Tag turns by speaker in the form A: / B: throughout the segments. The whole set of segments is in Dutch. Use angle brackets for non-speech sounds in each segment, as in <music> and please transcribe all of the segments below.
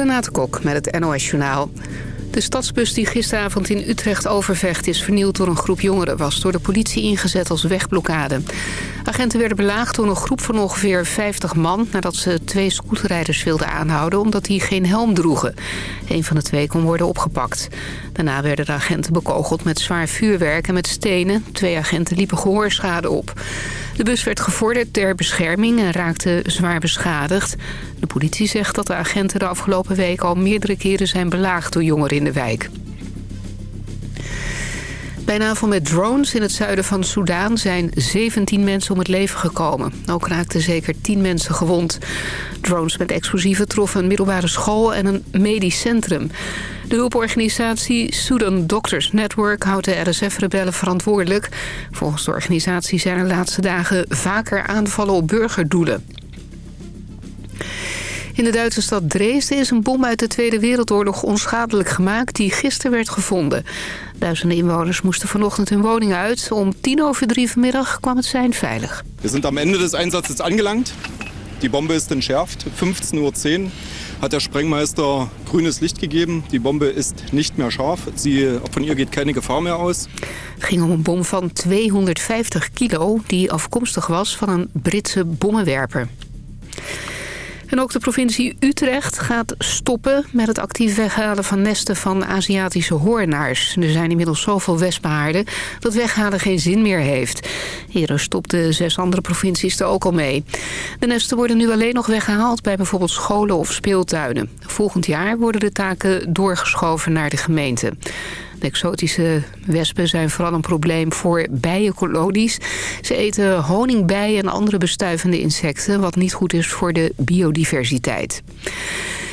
A: Renate Kok met het NOS Journaal. De stadsbus die gisteravond in Utrecht overvecht is vernield door een groep jongeren... was door de politie ingezet als wegblokkade. Agenten werden belaagd door een groep van ongeveer 50 man... nadat ze twee scooterrijders wilden aanhouden omdat die geen helm droegen. Een van de twee kon worden opgepakt. Daarna werden de agenten bekogeld met zwaar vuurwerk en met stenen. Twee agenten liepen gehoorschade op. De bus werd gevorderd ter bescherming en raakte zwaar beschadigd. De politie zegt dat de agenten de afgelopen week al meerdere keren zijn belaagd door jongeren in de wijk. Bij een aanval met drones in het zuiden van Soudaan zijn 17 mensen om het leven gekomen. Ook raakten zeker 10 mensen gewond. Drones met explosieven troffen een middelbare school en een medisch centrum. De hulporganisatie Sudan Doctors Network houdt de RSF-rebellen verantwoordelijk. Volgens de organisatie zijn er de laatste dagen vaker aanvallen op burgerdoelen. In de Duitse stad Dresden is een bom uit de Tweede Wereldoorlog onschadelijk gemaakt... die gisteren werd gevonden. Duizenden inwoners moesten vanochtend hun woning uit. Om tien over drie vanmiddag kwam het zijn veilig.
B: We zijn am einde des Einsatzes angelangt. Die Bombe ist entschärft. 15.10 Uhr hat der Sprengmeister grünes Licht gegeben. Die Bombe ist nicht mehr scharf. Sie, von ihr geht keine Gefahr mehr aus.
A: Het ging om een bom van 250 kilo die afkomstig was van een Britse bommenwerper. En ook de provincie Utrecht gaat stoppen met het actief weghalen van nesten van Aziatische hoornaars. Er zijn inmiddels zoveel wespenhaarden dat weghalen geen zin meer heeft. Eerder stopten zes andere provincies er ook al mee. De nesten worden nu alleen nog weggehaald bij bijvoorbeeld scholen of speeltuinen. Volgend jaar worden de taken doorgeschoven naar de gemeente. Exotische wespen zijn vooral een probleem voor bijenkolonies. Ze eten honingbijen en andere bestuivende insecten... wat niet goed is voor de biodiversiteit.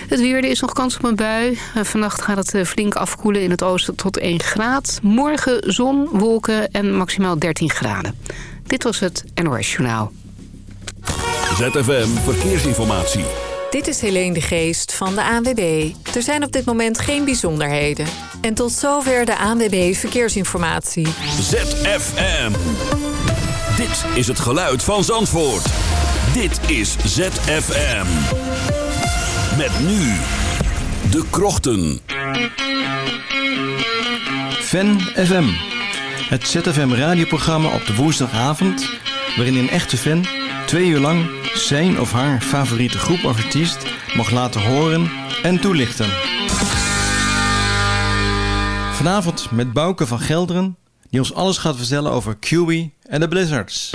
A: Het weer, er is nog kans op een bui. Vannacht gaat het eh, flink afkoelen in het oosten tot 1 graad. Morgen zon, wolken en maximaal 13 graden. Dit was het NOS Journaal.
C: ZFM Verkeersinformatie.
D: Dit is Helene de Geest van de ANWB. Er zijn op dit moment geen bijzonderheden. En tot zover de ANWB Verkeersinformatie.
C: ZFM. Dit is het geluid van Zandvoort. Dit is ZFM. Met nu de krochten.
E: Fan FM. Het ZFM radioprogramma op de woensdagavond... waarin een echte fan twee uur lang zijn of haar favoriete groep of artiest mag laten horen en toelichten. Vanavond met Bouke van Gelderen, die ons alles gaat vertellen over QB en de Blizzards.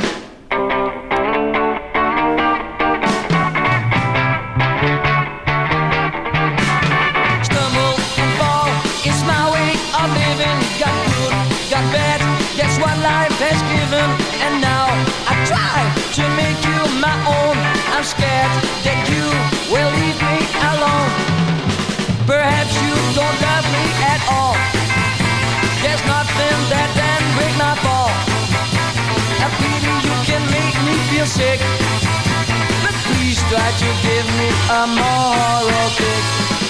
F: Nothing that can break my fall. I pity you can make me feel sick. But please try to give me a moral kick.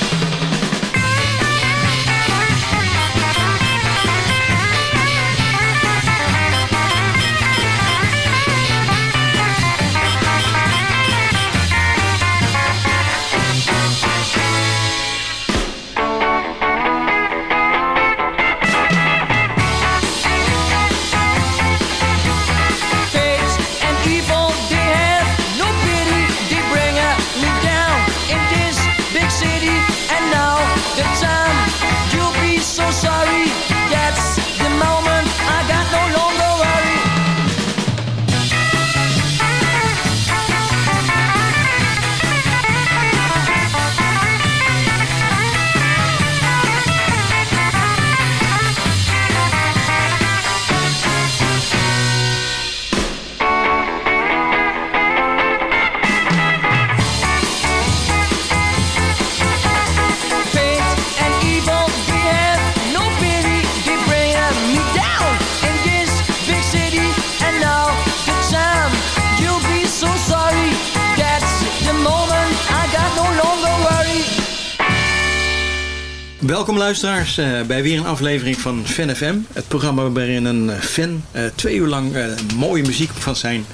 E: Luisteraars eh, bij weer een aflevering van Fan FM. Het programma waarin een eh, fan eh, twee uur lang mooie muziek van zijn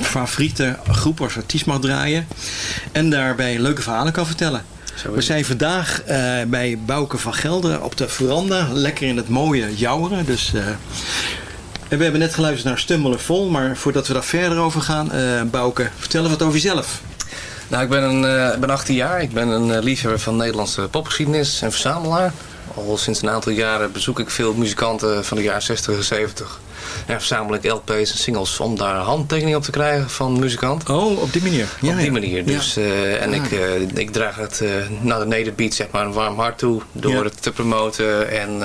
E: favoriete groep of artiest mag draaien. En daarbij leuke verhalen kan vertellen. We zijn vandaag bij Bouke van Gelder op de veranda. Lekker in het mooie Jouweren. Dus, en we hebben net geluisterd naar Stummelen Vol. Maar voordat we daar verder over gaan, eh Bouke, vertel wat over jezelf.
G: Nou, ik ben, een, eh, ben 18 jaar. Ik ben een eh, liefhebber van Nederlandse popgeschiedenis en verzamelaar. Al sinds een aantal jaren bezoek ik veel muzikanten van de jaren 60 en 70. En verzamel ik LP's en singles om daar handtekeningen op te krijgen van muzikanten.
E: Oh, op die manier.
G: op die
E: ja.
G: manier. Dus, eh, en ik, eh, ik draag het naar de nederbeat zeg maar, een warm hart toe door
E: Ja.
G: het te promoten. En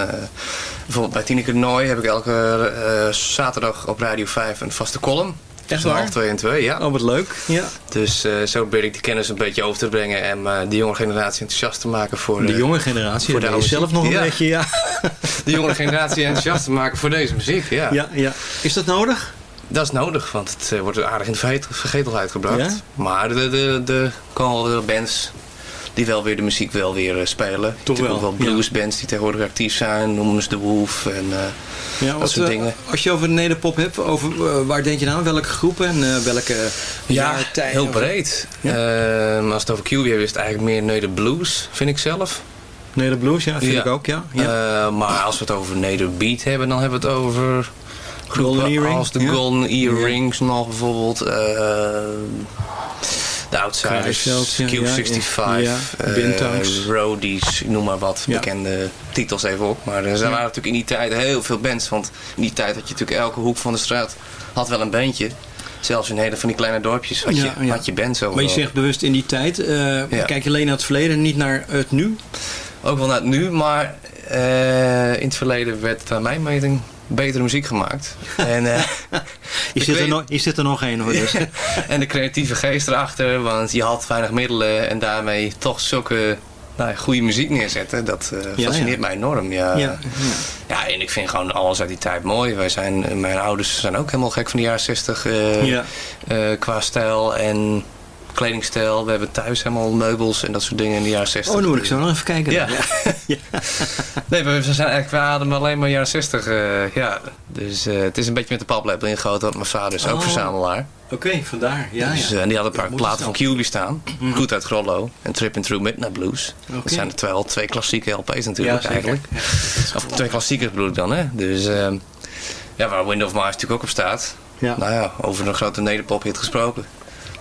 G: bijvoorbeeld bij Tineke Nooi heb ik elke zaterdag op Radio 5 een vaste column.
E: Echt waar?
G: half twee en twee, ja.
E: Oh, wat leuk. Ja.
G: Dus eh, zo probeer ik die kennis een beetje over te brengen en eh, de jonge generatie enthousiast te maken voor
E: De
G: eh,
E: jonge generatie,
G: voor
E: daar
G: de oude
E: zelf nog een.
G: Ja.
E: beetje, ja. <laughs>
G: de jongere generatie enthousiast te maken voor deze muziek. Ja.
E: ja, ja. Is dat nodig?
G: Dat is nodig, want het eh, wordt aardig in de verget- vergetelheid gebracht.
E: Ja?
G: Maar de, de, de, komen wel weer bands die wel weer de muziek wel weer eh, spelen.
E: Toch wel,
G: ook wel bluesbands die tegenwoordig actief zijn. Noemen ze The Wolf en eh,
E: Ja,
G: dat
E: wat,
G: soort
E: eh,
G: dingen.
E: Als je over de nederpop hebt, over, waar denk je nou? Welke groepen en eh, welke
G: Ja,
E: jaartijden?
G: heel breed.
E: Ja.
G: Eh, maar als het over QB hebben is het eigenlijk meer Neder Blues, vind ik zelf.
E: Neder Blues, ja, vind
G: Ja.
E: ik ook, ja. ja.
G: Eh, maar als we het over Nederbeat hebben, dan hebben we het over
E: Golden
G: groepen als de
E: ja.
G: Golden Earrings nog bijvoorbeeld. eh, de Outsiders,
E: Kruisveld, ja,
G: Q65,
E: ja, ja.
G: eh,
E: Bintangs.
G: Roadies, noem maar wat bekende titels even op. Maar er waren natuurlijk in die tijd heel veel bands. Want in die tijd had je natuurlijk elke hoek van de straat had wel een bandje. Zelfs in hele van die kleine dorpjes had je, had je bands overal.
E: Maar je zegt bewust in die tijd, eh, kijk je alleen naar het verleden, niet naar het nu?
G: Ook wel naar het nu, maar eh, in het verleden werd naar mijn meting betere muziek gemaakt. <laughs> en, eh, <laughs>
E: Je zit, er nog, je zit er nog één hoor. Dus. <laughs>
G: en de creatieve geest erachter, want je had weinig middelen en daarmee toch zulke nou, goede muziek neerzetten. Dat eh, fascineert
E: ja.
G: mij enorm. Ja.
E: Ja, ja.
G: En ik vind gewoon alles uit die tijd mooi. Wij zijn, mijn ouders zijn ook helemaal gek van de jaren 60 eh,
E: Ja.
G: eh, qua stijl en kledingstijl. We hebben thuis helemaal meubels en dat soort dingen in de jaren 60.
E: Oh, dan moet ik zo nog even kijken.
G: Ja.
E: ja. <laughs>
G: Nee, we zijn eigenlijk, we ademen alleen maar jaren 60. eh, ja. Dus eh, het is een beetje met de paplepel ingegoten, want mijn vader is ook
E: Oh.
G: verzamelaar.
E: Oké, vandaar. Ja,
G: Dus,
E: ja.
G: eh, en die had een
E: Ja,
G: paar platen van QB staan. Goed uit Grollo en Tripping Through Midnight Blues. Dat zijn er twee, twee klassieke LP's natuurlijk
E: Ja,
G: eigenlijk. Of twee klassiekers bedoel ik dan, hè. Dus eh, ja, waar Wind of Mars natuurlijk ook op staat.
E: Ja.
G: Nou ja, over een grote nederpop-hit gesproken.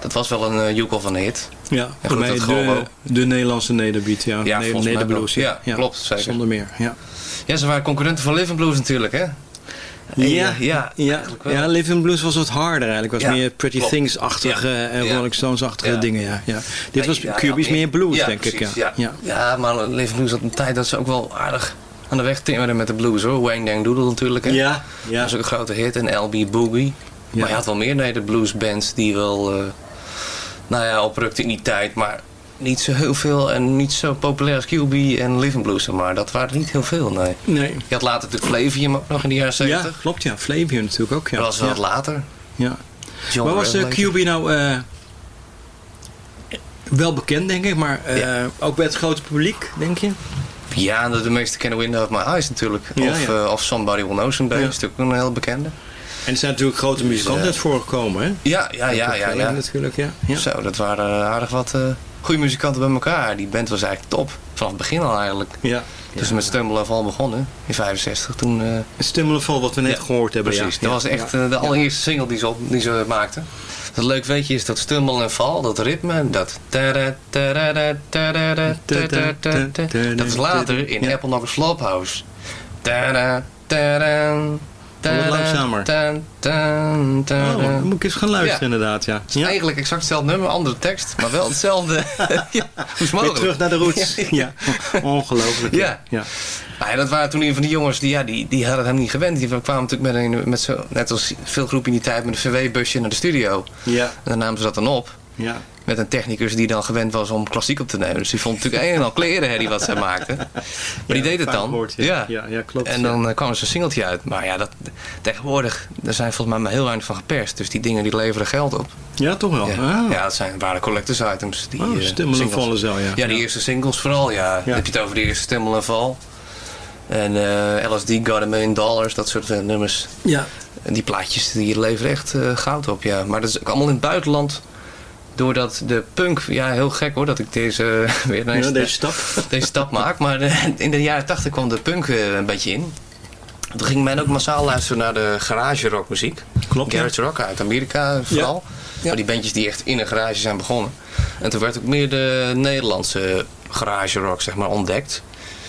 G: Dat was wel een uh, joekel van een hit.
E: Ja,
G: goed,
E: voor mij
G: dat
E: de, de Nederlandse nederbeat, ja.
G: Ja,
E: Ne- Nederblues, ja.
G: Ja, klopt, zeker.
E: Zonder meer, ja.
G: Ja, ze waren concurrenten van Living Blues natuurlijk, hè. En,
E: Ja,
G: eh, ja,
E: ja,
G: wel.
E: ja, Living Blues was wat harder eigenlijk. was
G: Ja,
E: meer Pretty. Things-achtige
G: Ja,
E: en
G: ja.
E: Rolling Stones-achtige
G: Ja.
E: dingen, ja. ja. Dit
G: Ja,
E: was
G: ja, ja,
E: meer blues,
G: ja,
E: denk ik.
G: precies,
E: Ja.
G: Ja.
E: Ja.
G: Ja. maar Living Blues had een tijd dat ze ook wel aardig aan de weg timmerden met de blues hoor. Wayne Dang Doodle natuurlijk. Hè.
E: Ja, ja.
G: Dat was ook een grote hit. En LB Boogie.
E: Ja.
G: Maar je had wel meer nee, de bluesbands die wel eh, nou ja, oprukten in die tijd. Maar niet zo heel veel en niet zo populair als QB en Living Blues. Maar dat waren niet heel veel, nee.
E: Nee.
G: Je had later natuurlijk Flavium ook nog in de jaren 70.
E: Ja, klopt, ja. Flavium natuurlijk ook, ja.
G: Dat was
E: ja.
G: wat later.
E: ja.
G: John
E: Maar was de
G: Revelator.
E: QB nou eh, wel bekend, denk ik, maar eh,
G: Ja.
E: ook bij het grote publiek, denk je?
G: Ja, de, de meeste kennen Window of My Eyes natuurlijk.
E: Ja,
G: of, eh, of Somebody Will Know Someday.
E: Ja.
G: is natuurlijk een heel bekende.
E: En er zijn natuurlijk grote muzikanten
G: eh,
E: uit voorgekomen, hè?
G: Ja, ja, ja, ja. ja.
E: Natuurlijk, ja. ja.
G: Zo, dat waren eh, aardig wat eh goede muzikanten bij elkaar. Die band was eigenlijk top. Vanaf het begin al eigenlijk.
E: ja.
G: Dus met Stumble of al begonnen in 65 toen... eh,
E: Stimulus van wat we net
G: Ja,
E: gehoord hebben.
G: precies,
E: ja.
G: dat was echt
E: Ja.
G: eh, de allereerste single die ze, op, die ze maakten. Wat leuk weetje is dat Stumble en Val, dat ritme, dat... Dat is later in
E: Ja.
G: Apple nog een Flophouse. Tada,
E: langzamer. Oh, moet ik eens gaan luisteren inderdaad, ja.
G: Het is eigenlijk exact hetzelfde nummer, andere tekst, maar wel hetzelfde. <laughs> ja, hoe is mogelijk?
E: terug naar de roots. Ja, ongelooflijk.
G: Ja.
E: ja.
G: Nou ja, dat waren toen een van die jongens die, ja, die, die hadden hem niet gewend. Die kwamen natuurlijk met, een, met zo, net als veel groepen in die tijd, met een VW-busje naar de studio.
E: Ja,
G: En dan namen ze dat dan op.
E: ja.
G: Met een technicus die dan gewend was om klassiek op te nemen. Dus die vond natuurlijk een en al kleren die wat zij maakten. <laughs> Maar die deed het dan.
E: ja. Ja, ja, klopt,
G: En
E: ja.
G: dan eh, kwam er zo'n singeltje uit. Maar ja, dat, tegenwoordig, daar zijn volgens mij maar heel weinig van geperst. Dus die dingen die leveren geld op.
E: Ja, toch wel.
G: Ja,
E: Ah.
G: ja dat zijn, waren collectors items. Die,
E: Oh,
G: eh,
E: Stimmel en
G: singles.
E: Vallen zo, ja.
G: Ja, die eerste singles vooral, ja. Dan heb je het over de eerste Stimmel en Val. En eh, LSD Got a Million Dollars, dat soort nummers.
E: Ja,
G: En die plaatjes die leveren echt goud op, ja. Maar dat is ook allemaal in het buitenland doordat de punk, ja heel gek hoor dat ik deze <laughs> weer
E: Ja,
G: deze,
E: deze stap. <laughs>
G: deze stap maak, maar eh, in de jaren 80 kwam de punk eh, een beetje in. Toen ging men ook massaal luisteren naar de garage rock muziek.
E: Klopt.
G: Garage rock uit Amerika vooral. Maar die bandjes die echt in een garage zijn begonnen. En toen werd ook meer de Nederlandse garage rock zeg maar ontdekt.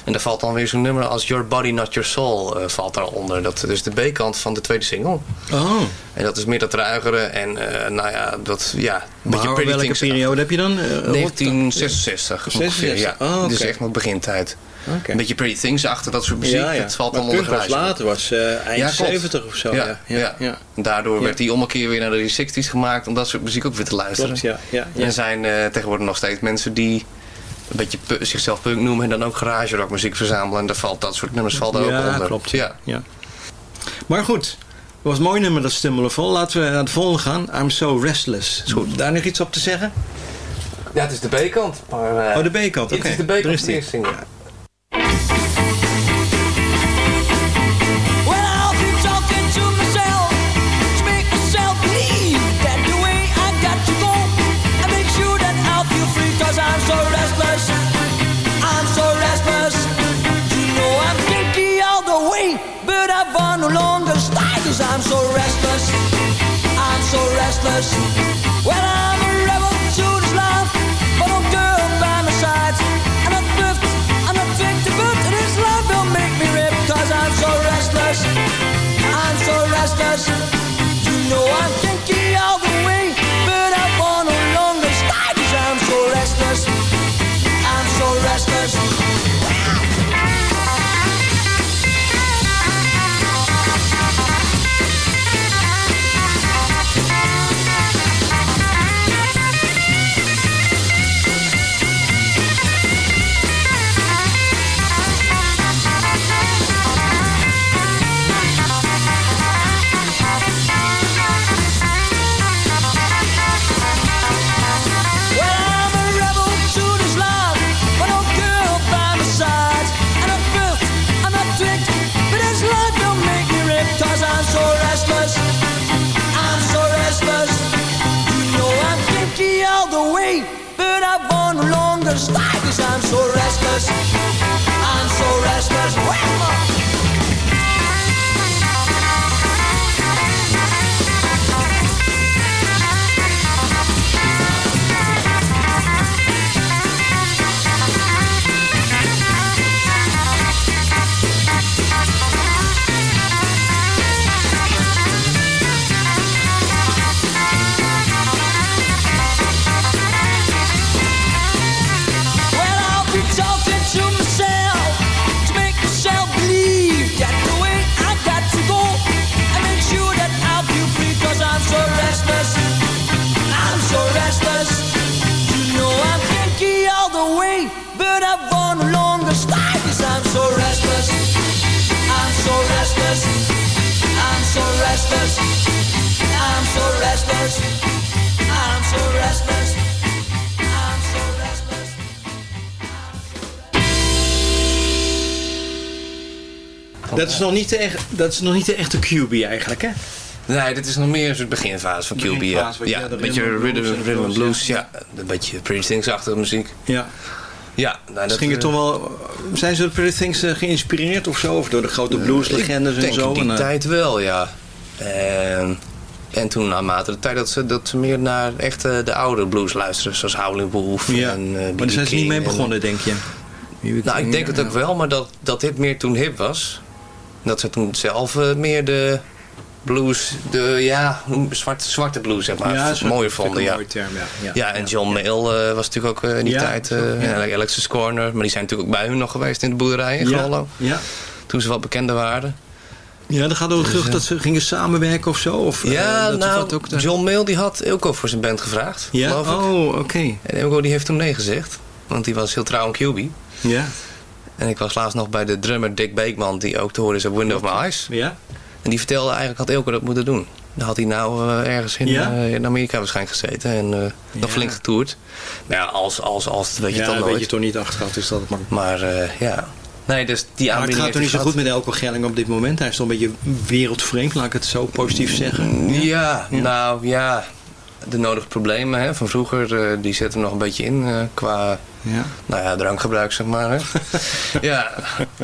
G: En daar valt dan weer zo'n nummer als Your Body Not Your Soul eh, valt daaronder. Dat is de B-kant van de tweede single.
E: Oh,
G: En dat is meer dat ruigere en eh, nou ja, dat ja, beetje
E: maar welke periode heb je dan? Eh, rond-
G: 1966 ongeveer, ja.
E: 66,
G: Dus echt nog begintijd. Een beetje Pretty Things achter dat soort muziek.
E: Ja, ja.
G: Het valt allemaal onder
E: was later, was eh, eind
G: Ja, klopt.
E: 70 of zo.
G: Ja,
E: Ja,
G: ja. Daardoor werd hij om een keer weer naar de 60s gemaakt om dat soort muziek ook weer te luisteren.
E: Klopt, ja. ja,
G: En er zijn eh, tegenwoordig nog steeds mensen die een beetje pu- zichzelf punk noemen en dan ook garage rock muziek verzamelen. En daar valt dat soort nummers valt er ook
E: Ja,
G: onder.
E: klopt.
G: Ja.
E: Ja. Maar goed, het was een mooi nummer dat Stimulevol. Laten we naar het volgende gaan. I'm So Restless. Is goed. Daar nog iets op te zeggen?
G: ja, het is de B-kant. Eh,
E: Oh, de B-kant. Oké,
G: Het is de B-kant
F: so restless. I'm so restless. I'm so restless. I'm so restless. I'm so restless.
E: Dat is nog niet de, echt- dat is nog niet de echte QB eigenlijk, hè?
G: Nee, dit is nog meer een soort beginfase van QB. Ja, een beetje
E: rhythm and
G: rhythm,
E: blues en
G: rhythm and
E: blues,
G: blues. Ja, een beetje Pretty Things-achtige muziek.
E: Ja.
G: Ja, nou, dat
E: ging het
G: eh,
E: toch wel, zijn ze door Pretty Things eh, geïnspireerd of zo? Of door de grote blueslegendes en
G: denk
E: zo?
G: in die
E: En, eh,
G: tijd wel, ja. En, en toen naarmate de tijd dat ze, dat ze meer naar echt eh, de oude blues luisteren. Zoals Howlin' Wolf
E: ja.
G: en eh,
E: maar daar zijn ze niet mee
G: en-
E: begonnen, denk je?
G: Nou, ik denk het ook wel, maar dat, dat dit meer toen hip was. Dat ze toen zelf eh, meer de blues, de ja, zwarte, zwarte blues zeg maar,
E: Ja, natuurlijk
G: vonden. Ja.
E: mooie term, ja. Ja,
G: Ja, en John Mayall eh, was natuurlijk ook eh, in die tijd, eh
E: ja.
G: en Alexis Corner. Maar die zijn natuurlijk ook bij hun nog geweest in de boerderij in
E: ja.
G: Grollo.
E: Ja.
G: Toen ze wat bekender waren.
E: ja, er gaat ook terug dat ze gingen samenwerken of zo? Of, eh,
G: ja,
E: dat
G: nou,
E: ook
G: John Mayall die had Ilko voor zijn band gevraagd,
E: Ja?
G: geloof ik.
E: Oh, oké.
G: En Ilko die heeft toen nee gezegd. Want die was heel trouw aan QB.
E: Ja.
G: En ik was laatst nog bij de drummer Dick Beekman, die ook te horen is op Window of My Eyes.
E: Ja?
G: En die vertelde eigenlijk had Ilko dat moeten doen. Dan had hij nou eh, ergens in,
E: Ja?
G: eh, in Amerika waarschijnlijk gezeten en eh, nog flink getoerd. Nou ja, als, als, als, weet je
E: ja,
G: het dan
E: weet
G: nooit.
E: je toch niet achteraf is dat het maar...
G: Maar ja. Nee, dus die
E: Maar het gaat toch niet zo goed met Elko Gelling op dit moment? Hij is toch een beetje wereldvreemd, laat ik het zo positief zeggen.
G: Ja, nou ja. De nodige problemen hè, van vroeger, eh, die zetten nog een beetje in eh, qua
E: Ja.
G: nou ja, drankgebruik, zeg maar. Hè. <laughs> ja,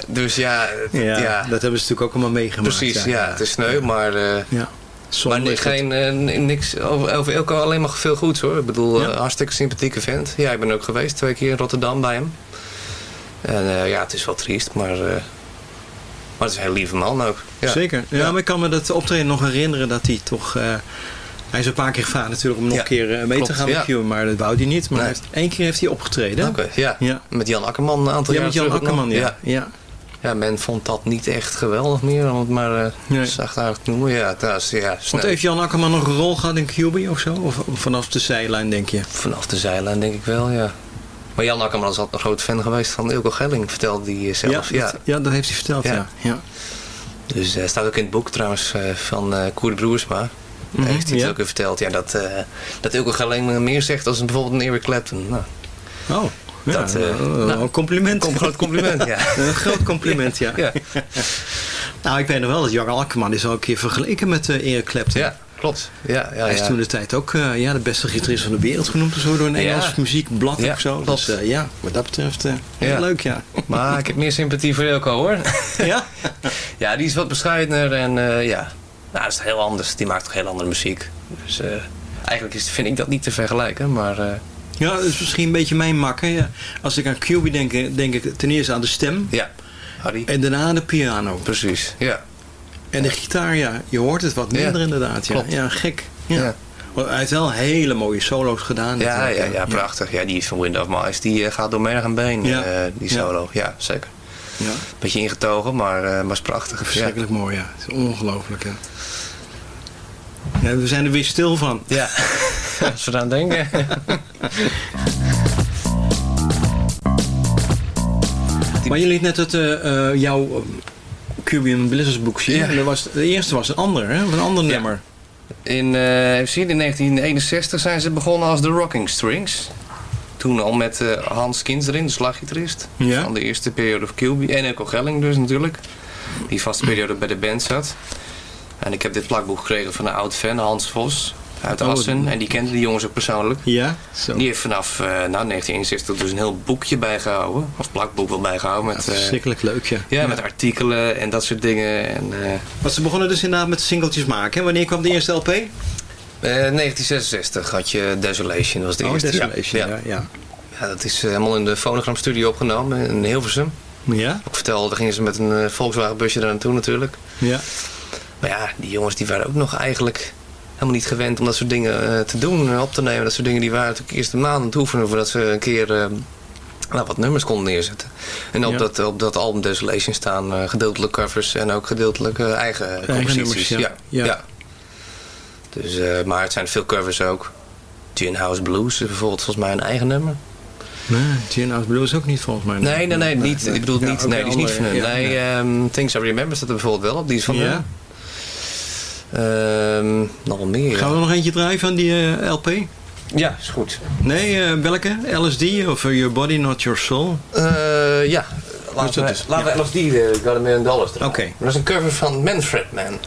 G: dus ja,
E: Ja,
G: ja,
E: dat hebben ze natuurlijk ook allemaal meegemaakt.
G: precies. Ja, het is sneu, maar, eh,
E: Ja.
G: maar
E: Zonde dat-
G: geen, eh, niks over, over Elko alleen maar veel goeds hoor. Ik bedoel,
E: Ja.
G: eh, hartstikke sympathieke vent. Ja, ik ben ook geweest twee keer in Rotterdam bij hem. En eh, ja, het is wel triest, maar, eh, maar het is een heel lieve man ook. Ja.
E: Zeker. Ja,
G: Ja.
E: maar ik kan me dat optreden nog herinneren dat hij toch... hij is een paar keer gevraagd natuurlijk om nog
G: Ja,
E: een keer eh, mee
G: klopt,
E: te gaan met
G: ja.
E: Maar dat wou hij niet. Maar
G: Nee.
E: hij heeft, één keer heeft hij opgetreden.
G: Oké, ja.
E: Ja.
G: Met Jan Akkerman een aantal
E: Ja,
G: jaar
E: met Jan. Akkerman, ja.
G: ja.
E: ja.
G: Ja, men vond dat niet echt geweldig meer, om het maar eh
E: Nee.
G: zachtaardig te noemen. Ja, dat is, ja.
E: Want heeft Jan Akkerman nog een rol gehad in QB of zo? Of vanaf de zijlijn, denk je?
G: Vanaf de zijlijn denk ik wel, ja. Maar Jan Akkerman is altijd een groot fan geweest van Ilko Gelling, vertelde hij eh, zelf. Ja,
E: dat, ja, dat heeft hij verteld, ja.
G: Ja.
E: ja.
G: Dus eh staat ook in het boek trouwens van eh Koer de
E: Mhm,
G: heeft hij
E: ja.
G: het ook weer verteld. Ja, dat, eh dat Ilko Gelling meer zegt als een, bijvoorbeeld een Eric Clapton. Nou,
E: Oh, ja,
G: Dat, nou,
E: een compliment.
G: een groot compliment, ja. <laughs>
E: Een groot compliment, ja. <laughs>
G: Ja,
E: Nou, ik weet nog wel dat Jan Akkerman is al een keer vergeleken met eh Eric Clapton.
G: ja klopt. Ja, ja,
E: Hij is toen de tijd ook ja, de beste gitarist van de wereld genoemd zo door een. Engels muziekblad of zo.
G: klopt.
E: Dus ja, wat dat betreft heel leuk, ja.
G: Maar ik heb meer sympathie voor Ilko hoor. <laughs>
E: ja?
G: ja, die is wat bescheidener en ja, nou, dat is heel anders. Die maakt toch heel andere muziek. Dus eh, eigenlijk is, vind ik dat niet te vergelijken, maar eh,
E: Ja, dat is misschien een beetje mijn makker. Ja. Als ik aan QB denk, denk ik ten eerste aan de stem
G: ja, Harry.
E: en daarna aan de piano.
G: Precies, ja.
E: En de gitaar, ja, je hoort het wat minder
G: Ja,
E: inderdaad. Ja,
G: klopt.
E: ja gek. Ja.
G: Ja.
E: Hij heeft wel hele mooie solo's gedaan.
G: Ja, ja, ja, prachtig. Ja, die van Wind of Mice, die eh, gaat door merg en been,
E: Ja.
G: die solo. Ja, zeker.
E: Ja,
G: Beetje ingetogen, maar, eh, maar is prachtig.
E: Verschrikkelijk mooi, ja. Het is ongelooflijk, ja. Ja. We zijn er weer stil van.
G: Ja, <laughs> als we eraan denken. <laughs>
E: Maar je liet net het, eh, eh, jouw uh, Cuban Blizzards boek zien.
G: Ja.
E: En dat was, de eerste was een ander, hè? Een ander
G: Ja.
E: nummer.
G: In, eh, even zien, in 1961 zijn ze begonnen als de Rocking Strings. Toen al met eh, Hans Kins erin, de slaggitarist.
E: Ja.
G: Van de eerste periode van Kilby. En Echo Gelling dus natuurlijk. Die vaste periode bij de band zat. En ik heb dit plakboek gekregen van een oud fan, Hans Vos. Uit
E: Oh,
G: Assen. En die kende die jongens ook persoonlijk.
E: Ja, zo.
G: Die heeft vanaf eh, nou, 1961 dus een heel boekje bijgehouden. Of plakboek wel bijgehouden. Met, eh,
E: Verschrikkelijk leuk, ja.
G: ja, met artikelen en dat soort dingen. En, eh,
E: ze begonnen dus inderdaad met singeltjes maken. hè? Wanneer kwam de eerste LP?
G: eh, 1966 had je Desolation, dat was de
E: oh,
G: eerste.
E: Desolation,
G: ja.
E: ja. ja.
G: Ja, dat is eh, helemaal in de fonogramstudio opgenomen in Hilversum.
E: Ja?
G: Ik vertelde, daar gingen ze met een eh, Volkswagen busje daar naartoe natuurlijk.
E: Ja.
G: Maar ja, die jongens die waren ook nog eigenlijk helemaal niet gewend om dat soort dingen eh, te doen, eh, op te nemen. Dat soort dingen die waren natuurlijk eerst een maand aan het oefenen voordat ze een keer eh, nou, wat nummers konden neerzetten. En op,
E: Ja.
G: dat, op dat album Desolation staan eh, gedeeltelijk covers en ook gedeeltelijk eigen composities.
E: nummers, ja. Ja.
G: Dus, maar het zijn veel covers ook. Gin House Blues is bijvoorbeeld volgens mij een eigen nummer.
E: Nee, Gin House Blues ook niet volgens mij.
G: Nee, nee, nee, niet, ik bedoel niet, nee, die is niet van hun. nee, ehm, Things I Remember staat er bijvoorbeeld wel op, die is van
E: Ja?
G: Ehm, nog meer.
E: Gaan we nog eentje draaien van die eh, LP?
G: Ja, is goed.
E: Nee, eh, welke? LSD of eh, Your Body Not Your Soul?
G: Ja, laten
E: dat
G: we,
E: is-
G: laten we LSD Got a Million Dollars draaien.
E: Oké.
G: Dat is een cover van Manfred Man.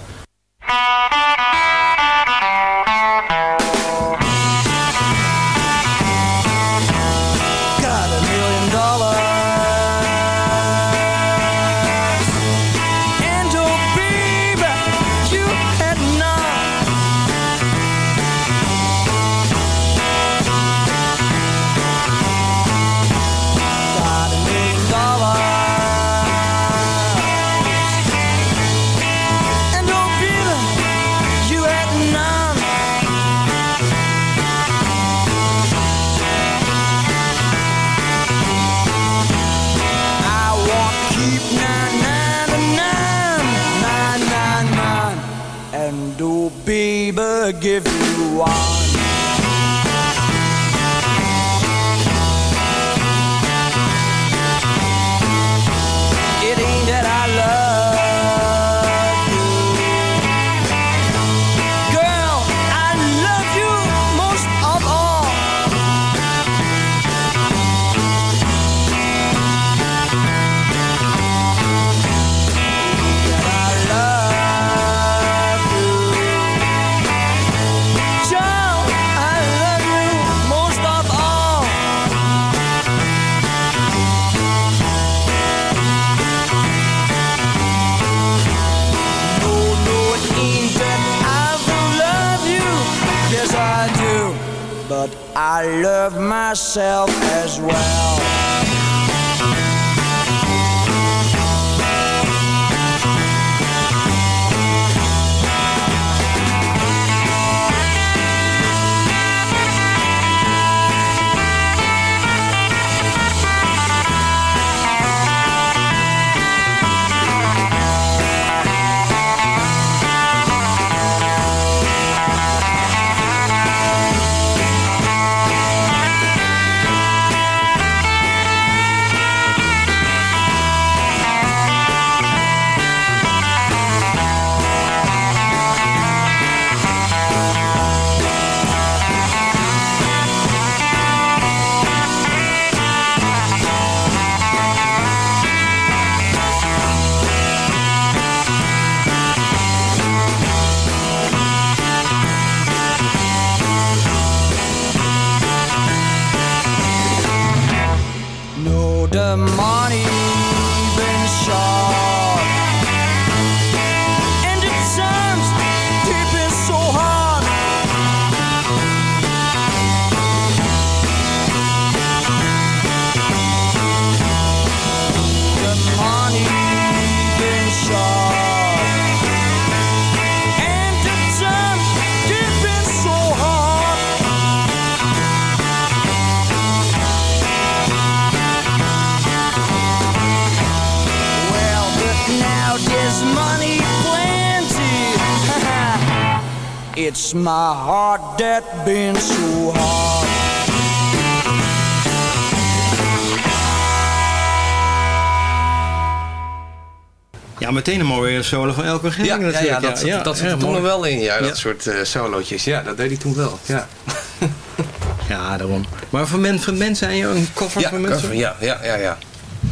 H: Been so hard.
E: Ja, meteen een mooie solo van Elke
G: Ja,
E: Gelling
G: ja,
E: natuurlijk.
G: ja, dat,
E: ja,
G: dat zit er toen wel in. Ja, dat
E: Ja.
G: soort eh solootjes. Ja, dat deed hij toen wel. Ja, <laughs>
E: Ja, daarom. Maar voor Men van Men zijn je een cover
G: ja,
E: van mensen?
G: cover, ja, ja, ja, ja.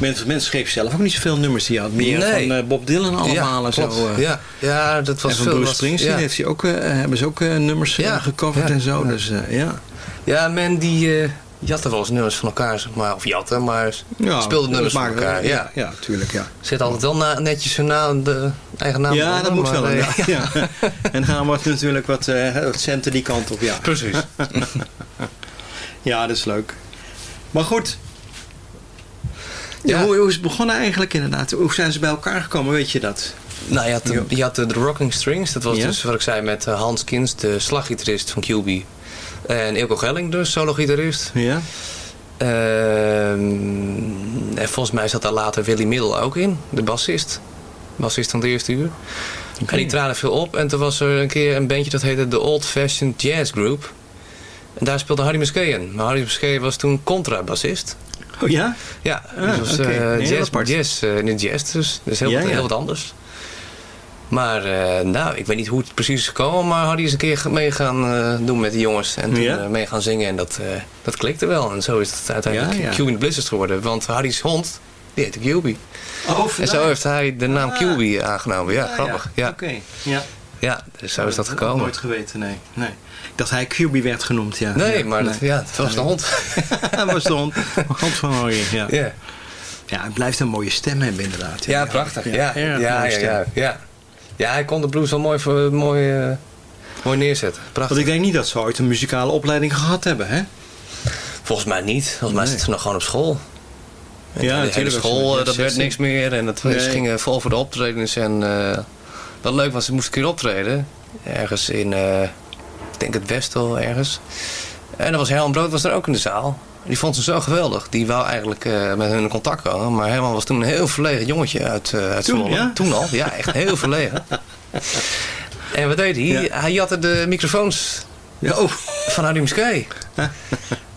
E: Men van Men schreef zelf ook niet zoveel nummers. Die had meer
G: Nee.
E: van eh, Bob Dylan allemaal
G: ja,
E: en zo. eh.
G: ja, ja, dat was
E: en van
G: veel.
E: Bruce Springsteen
G: ja.
E: heeft hij ook, eh, hebben ze ook nummers
G: Ja,
E: gecoverd en zo.
G: ja.
E: Dus ja.
G: Ja, men die eh jatte wel eens nummers van elkaar, zeg maar. Of jatten, maar
E: ja
G: speelde nummers van elkaar. Ja.
E: Ja, ja, tuurlijk. Ja,
G: Zit altijd wel na, netjes zijn naam, de eigen naam.
E: ja dat moet wel. ja. <laughs> en gaan we natuurlijk wat, eh, wat centen die kant op. Ja.
G: Precies. <laughs>
E: ja, dat is leuk. Maar goed. Ja. Hoe, hoe is het begonnen eigenlijk inderdaad? Hoe zijn ze bij elkaar gekomen, weet je dat?
G: Nou, je had, de, je had de, de Rocking Strings. Dat was dus wat ik zei met eh, Hans Kins, de slaggitarist van QB. En Ilko Gelling, dus solo-gitarist.
E: Ja?
G: Ehm, en volgens mij zat daar later Willy Middel ook in, de bassist. Bassist van het eerste uur. En die traden veel op. En toen was er een keer een bandje dat heette The Old Fashioned Jazz Group. En daar speelde Harry Musquet in. Maar Harry Musquet was toen contrabassist.
E: Oh ja?
G: Ja,
E: Ah,
G: dus eh, jazz,
E: apart.
G: jazz eh, in de jazz dus. Dus heel,
E: Ja,
G: wat,
E: ja.
G: heel wat anders. Maar eh, nou, ik weet niet hoe het precies is gekomen, maar Hardy is een keer mee gaan doen met die jongens. En toen
E: Ja?
G: mee gaan zingen en dat, dat klikte wel. En zo is het uiteindelijk
E: Ja.
G: Q in geworden. Want Hardy's hond, die heette QB.
E: Oh,
G: En zo heeft hij de naam
E: Ah.
G: QB aangenomen. Ja, grappig. Ja,
E: Oké, ja.
G: ja, dus zo is dat gekomen.
E: nooit geweten, nee. nee. Dacht hij QB werd genoemd, ja.
G: Nee,
E: Ja,
G: maar dat, ja, het was de hond. <laughs>
E: Dat was de hond. van Harry, ja.
G: Ja,
E: Ja, hij blijft een mooie stem hebben inderdaad.
G: ja prachtig. Ja, ja, ja, ja, ja, ja. Hij kon de blues wel mooi, voor- mooi, eh, mooi neerzetten. Prachtig.
E: Want ik denk niet dat ze ooit een muzikale opleiding gehad hebben, hè?
G: Volgens mij niet. Volgens mij
E: Nee.
G: zitten ze nog gewoon op school. En
E: Ja,
G: de hele school, eh, dat werd
E: 16
G: niks meer. En het,
E: Nee.
G: ze gingen vol voor de optredens. En eh, wat leuk was, ze moesten een keer optreden. Ergens in, denk het Westel ergens. En dan was Herman Brood was er ook in de zaal. Die vond ze zo geweldig. Die wou eigenlijk eh, met hun in contact komen. Maar Herman was toen een heel verlegen jongetje uit, uit
E: Toen,
G: Zwolle.
E: ja?
G: Toen al, ja, echt heel verlegen. <laughs> En wat deed hij?
E: Ja.
G: Hij jatte de microfoons
E: Ja, oh.
G: van Harry Musquet.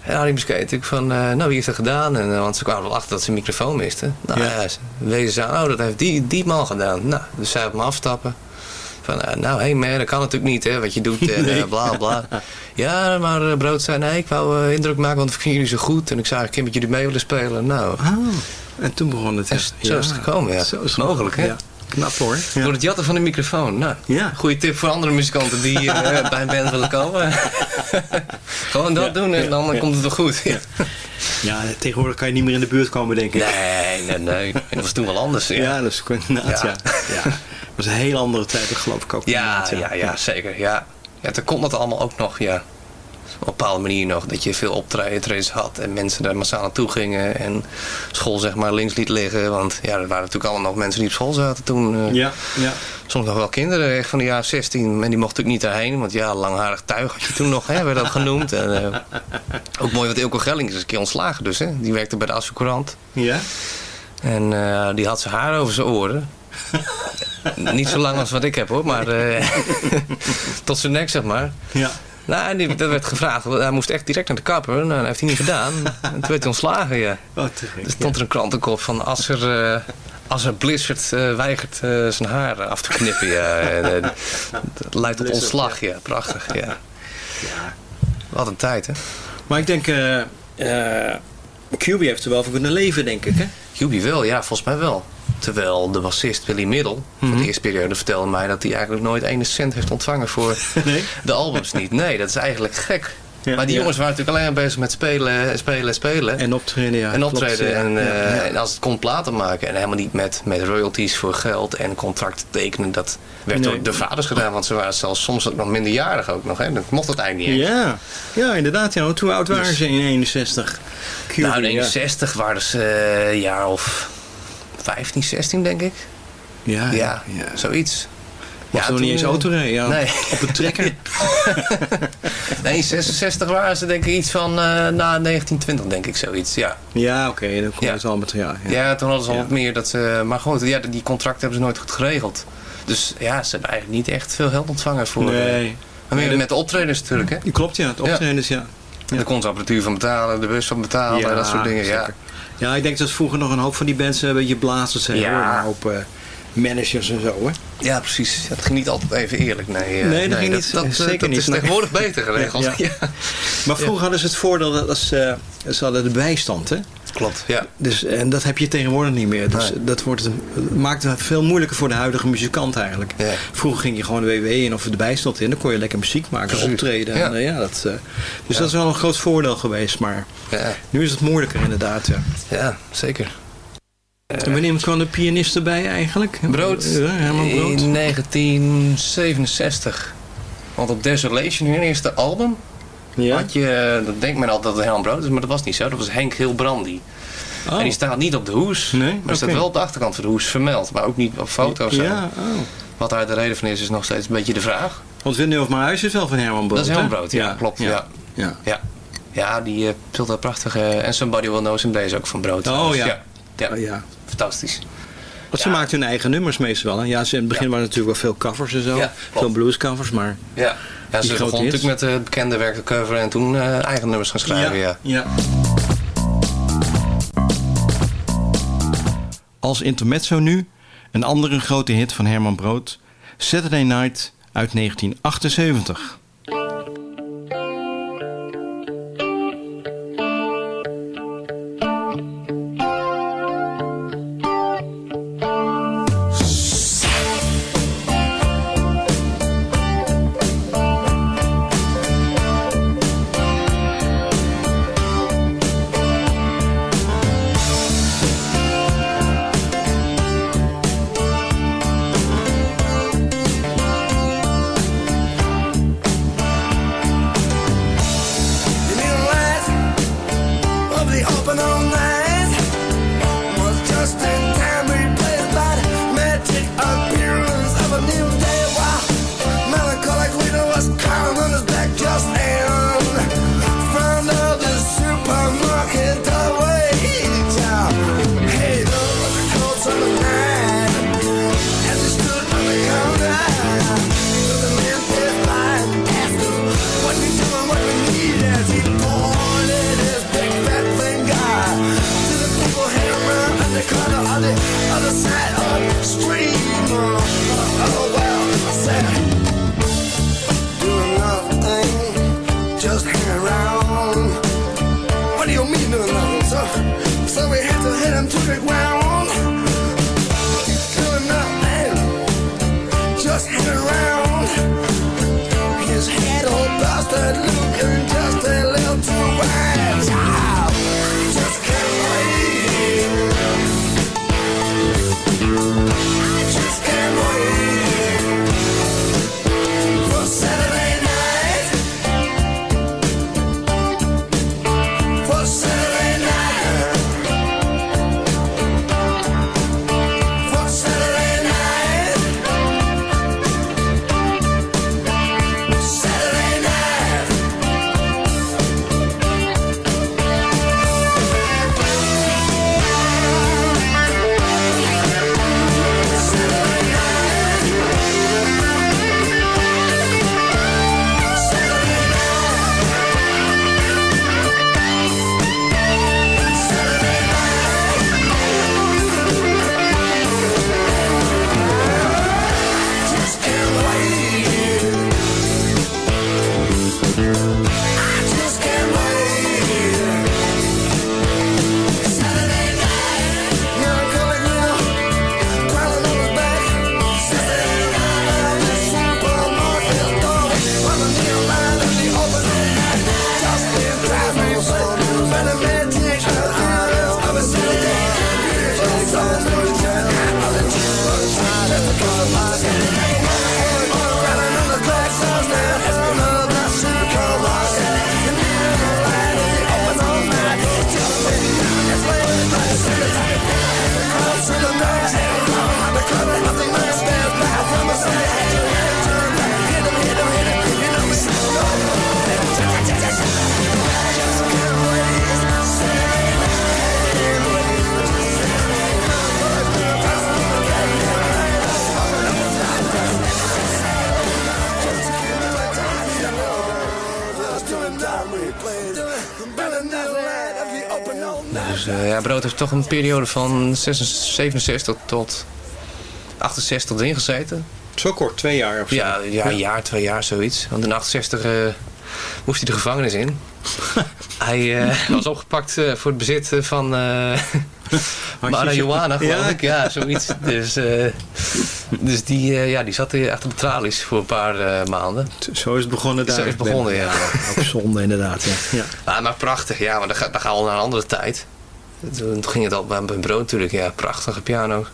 G: En Harry Musquet natuurlijk van, eh, nou wie heeft dat gedaan? En, want ze kwamen wel achter dat ze een microfoon misten. Nou
E: Ja.
G: ja, ze wezen ze aan, oh dat heeft die, die man gedaan. Nou, dus zij op me afstappen. Van, eh, nou hé hey man, dat kan natuurlijk niet hè, wat je doet en <laughs>
E: Nee.
G: eh, bla bla. Ja, maar eh, Brood zei, nee ik wou indruk maken, want ik vind jullie zo goed. En ik eigenlijk een keer met jullie mee willen spelen. Nou,
E: Ah, en toen begon het.
G: En zo is het gekomen, ja.
E: Zo is het
G: Mogelijk, hè?
E: Ja. Knap hoor. Ja.
G: door het jatten van de microfoon. Nou,
E: Ja.
G: goede tip voor andere muzikanten die <laughs> bij een band willen komen. <laughs> Gewoon dat
E: Ja,
G: doen en dan komt het wel goed. Ja.
E: tegenwoordig kan je niet meer in de buurt komen, denk ik.
G: Nee, nee, nee. Dat was toen wel anders. Ja,
E: Ja, dat is inderdaad, ja.
G: Ja.
E: ja. Dat was een heel andere tijd, geloof ik ook.
G: ja,
E: inderdaad,
G: ja, ja, zeker. Ja. ja, toen kon dat allemaal ook nog, ja. op een bepaalde manier nog. Dat je veel optredens had en mensen daar massaal naartoe gingen. En school zeg maar links liet liggen. Want ja, er waren natuurlijk allemaal nog mensen die op school zaten toen. eh,
E: Ja, ja.
G: Soms nog wel kinderen echt van de jaren 16. En die mochten natuurlijk niet daarheen. Want ja, langharig tuig had je toen nog, hè, werd dat genoemd. En, eh, ook mooi, want Ilko Gelling is een keer ontslagen dus. Hè. Die werkte bij de Assecourant.
E: Ja?
G: En eh, die had zijn haar over zijn oren. <laughs> Niet zo lang als wat ik heb hoor, maar eh, <laughs> tot zijn nek zeg maar.
E: Ja.
G: Nou, en die, dat werd gevraagd. Hij moest echt direct naar de kapper. Nou, dat heeft hij niet gedaan. En <laughs> toen werd hij ontslagen, ja.
E: Gek.
G: Er stond er een krantenkop van als er, eh, als er Blizzard eh, weigert zijn haar af te knippen. Ja. En, dat leidt tot ontslag, ja. Prachtig, ja. Wat een tijd, hè.
E: Maar ik denk, QB heeft er wel voor kunnen leven, denk ik, hè?
G: Hubie wel, ja, volgens mij wel. Terwijl de bassist Willy Middel van
E: Mhm.
G: de eerste periode vertelde mij dat hij eigenlijk nooit ene cent heeft ontvangen voor <laughs>
E: Nee?
G: de albums niet. Nee, dat is eigenlijk gek.
E: Ja,
G: maar die
E: ja.
G: jongens waren natuurlijk alleen bezig met spelen, spelen, spelen.
E: En optreden, ja.
G: en optreden
E: klopt,
G: en, eh,
E: ja.
G: en als het kon platen maken en helemaal niet met, met royalties voor geld en contracten tekenen. Dat werd
E: Nee.
G: door de vaders gedaan, want ze waren zelfs soms ook nog minderjarig ook nog. Hè. Dat mocht het eigenlijk niet eens.
E: Ja, ja, inderdaad. Ja. Hoe oud waren
G: Dus-
E: ze in 61? QB,
G: Nou, in
E: ja.
G: 61 waren ze eh, een jaar of 15, 16 denk ik.
E: Ja,
G: Ja,
E: ja.
G: zoiets. Toen,
E: niet eens
G: eh,
E: auto rijden, ja.
G: Nee.
E: Op een trekker. <laughs>
G: Nee, 66 waren ze denk ik iets van eh, na 1920 denk ik zoiets, ja.
E: ja, oké. dan komt
G: Ja.
E: het al met... Ja,
G: Ja,
E: ja.
G: toen hadden ze al
E: Ja.
G: wat meer dat ze... Maar goed, ja, die contracten hebben ze nooit goed geregeld. Dus ja, ze hebben eigenlijk niet echt veel geld ontvangen voor... eh,
E: Nee.
G: maar meer
E: Nee,
G: met de optredens natuurlijk, hè.
E: Klopt, ja. Het optredens, ja.
G: De concertapparatuur van betalen, de bus van betalen,
E: Ja,
G: dat soort dingen, ja.
E: zeker. Ja, ik denk dat vroeger nog een hoop van die bands een beetje blazers zijn.
G: Ja.
E: Een hoop eh, managers en zo, hè.
G: Ja, precies. Ja, het ging niet altijd even eerlijk, nee. eh,
E: Nee, dat ging niet-
G: Dat, eh,
E: zeker
G: dat
E: niet.
G: is tegenwoordig beter <laughs> geregeld.
E: Ja,
G: Ja,
E: ja. Maar vroeger hadden ze het voordeel dat als, eh, ze hadden de bijstand, hè.
G: Klopt, ja.
E: Dus, en dat heb je tegenwoordig niet meer. Dus
G: Nee.
E: dat wordt, maakt het veel moeilijker voor de huidige muzikant eigenlijk.
G: Ja.
E: Vroeger ging je gewoon de WW in of de bijstand in. Dan kon je lekker muziek maken,
G: Precies.
E: optreden.
G: Ja.
E: En, eh, ja, dat, eh, dus dat is wel een groot voordeel geweest. Maar
G: Ja,
E: nu is het moeilijker inderdaad. Ja.
G: ja zeker.
E: En wanneer kwam de pianist erbij eigenlijk?
G: Brood
E: Ja, Herman Brood.
G: in 1967. Want op Desolation, hun eerste album,
E: Ja?
G: had je, dat denkt men altijd dat het Herman Brood is, maar dat was niet zo. Dat was Henk Hilbrandi.
E: Oh.
G: En die staat niet op de hoes,
E: Nee?
G: maar staat
E: Oké.
G: wel op de achterkant van de hoes vermeld. Maar ook niet op foto's.
E: Ja, oh.
G: Wat daar de reden van is, is nog steeds een beetje de vraag.
E: Want Windeel of mijn huis is wel van Herman Brood.
G: dat is Herman? Brood, ja, klopt. Ja.
E: ja.
G: Ja, ja. die eh, speelt dat prachtige... En Somebody Will Know Someday is ook van Brood.
E: Oh, ja.
G: ja. Ja,
E: Oh, ja.
G: fantastisch.
E: Want ze
G: Ja.
E: maakt hun eigen nummers meestal wel. hè? Ja, ze, in het begin
G: Ja.
E: waren natuurlijk wel veel covers en zo.
G: Ja,
E: veel bluescovers, maar...
G: Ja, ja ze begon natuurlijk met eh, het bekende werk de cover en toen eh, eigen nummers gaan schrijven. Ja.
E: ja. Als intermezzo nu, een andere grote hit van Herman Brood... Saturday Night uit 1978.
I: Dus eh,
G: ja, Brood heeft toch een periode van 67 tot 68 erin gezeten.
E: Zo kort, twee jaar of zo?
G: Ja, ja, een jaar, twee jaar, zoiets. Want in 68 moest hij de gevangenis in. <laughs> hij eh, was opgepakt eh, voor het bezit eh, van <laughs> marihuana, geloof
E: Ja.
G: ik. Ja, zoiets. Dus, dus die, ja, die zat achter de tralies voor een paar maanden.
E: Zo is het begonnen daar.
G: Zo is het begonnen, ja.
E: Ook zonde inderdaad, ja. ja.
G: Maar prachtig, ja, maar dan, ga- dan gaan we naar een andere tijd. Toen ging het al bij bij Brood natuurlijk, ja, prachtige piano.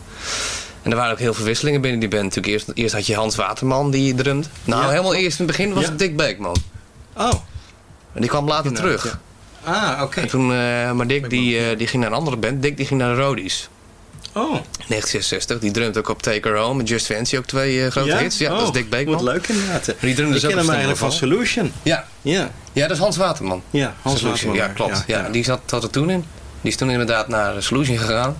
G: En er waren ook heel veel wisselingen binnen die band. Natuurlijk eerst, eerst had je Hans Waterman die drumde. Nou,
E: Ja.
G: helemaal eerst in het begin was
E: Ja.
G: het Dick Beekman.
E: Oh,
G: En die kwam later
E: Inderdaad,
G: terug.
E: ah, oké.
G: En toen, eh, maar Dick die, eh, die ging naar een andere band. Dick die ging naar de Roadies.
E: Oh,
G: 1966. Die drumt ook op Take Her Home en Just Fancy ook twee eh, grote
E: ja?
G: hits. Ja, dat is
E: Oh,
G: Dick Beekman.
E: Wat leuk inderdaad.
G: Maar die drumde
E: Ik
G: dus
E: ken
G: ook
E: hem eigenlijk van. Solution.
G: Ja.
E: Ja,
G: ja, dat is Hans Waterman.
E: ja Hans
G: Solution,
E: Waterman.
G: Ja, klopt. Ja, Die zat, zat er toen in. Die is toen inderdaad naar Solution gegaan.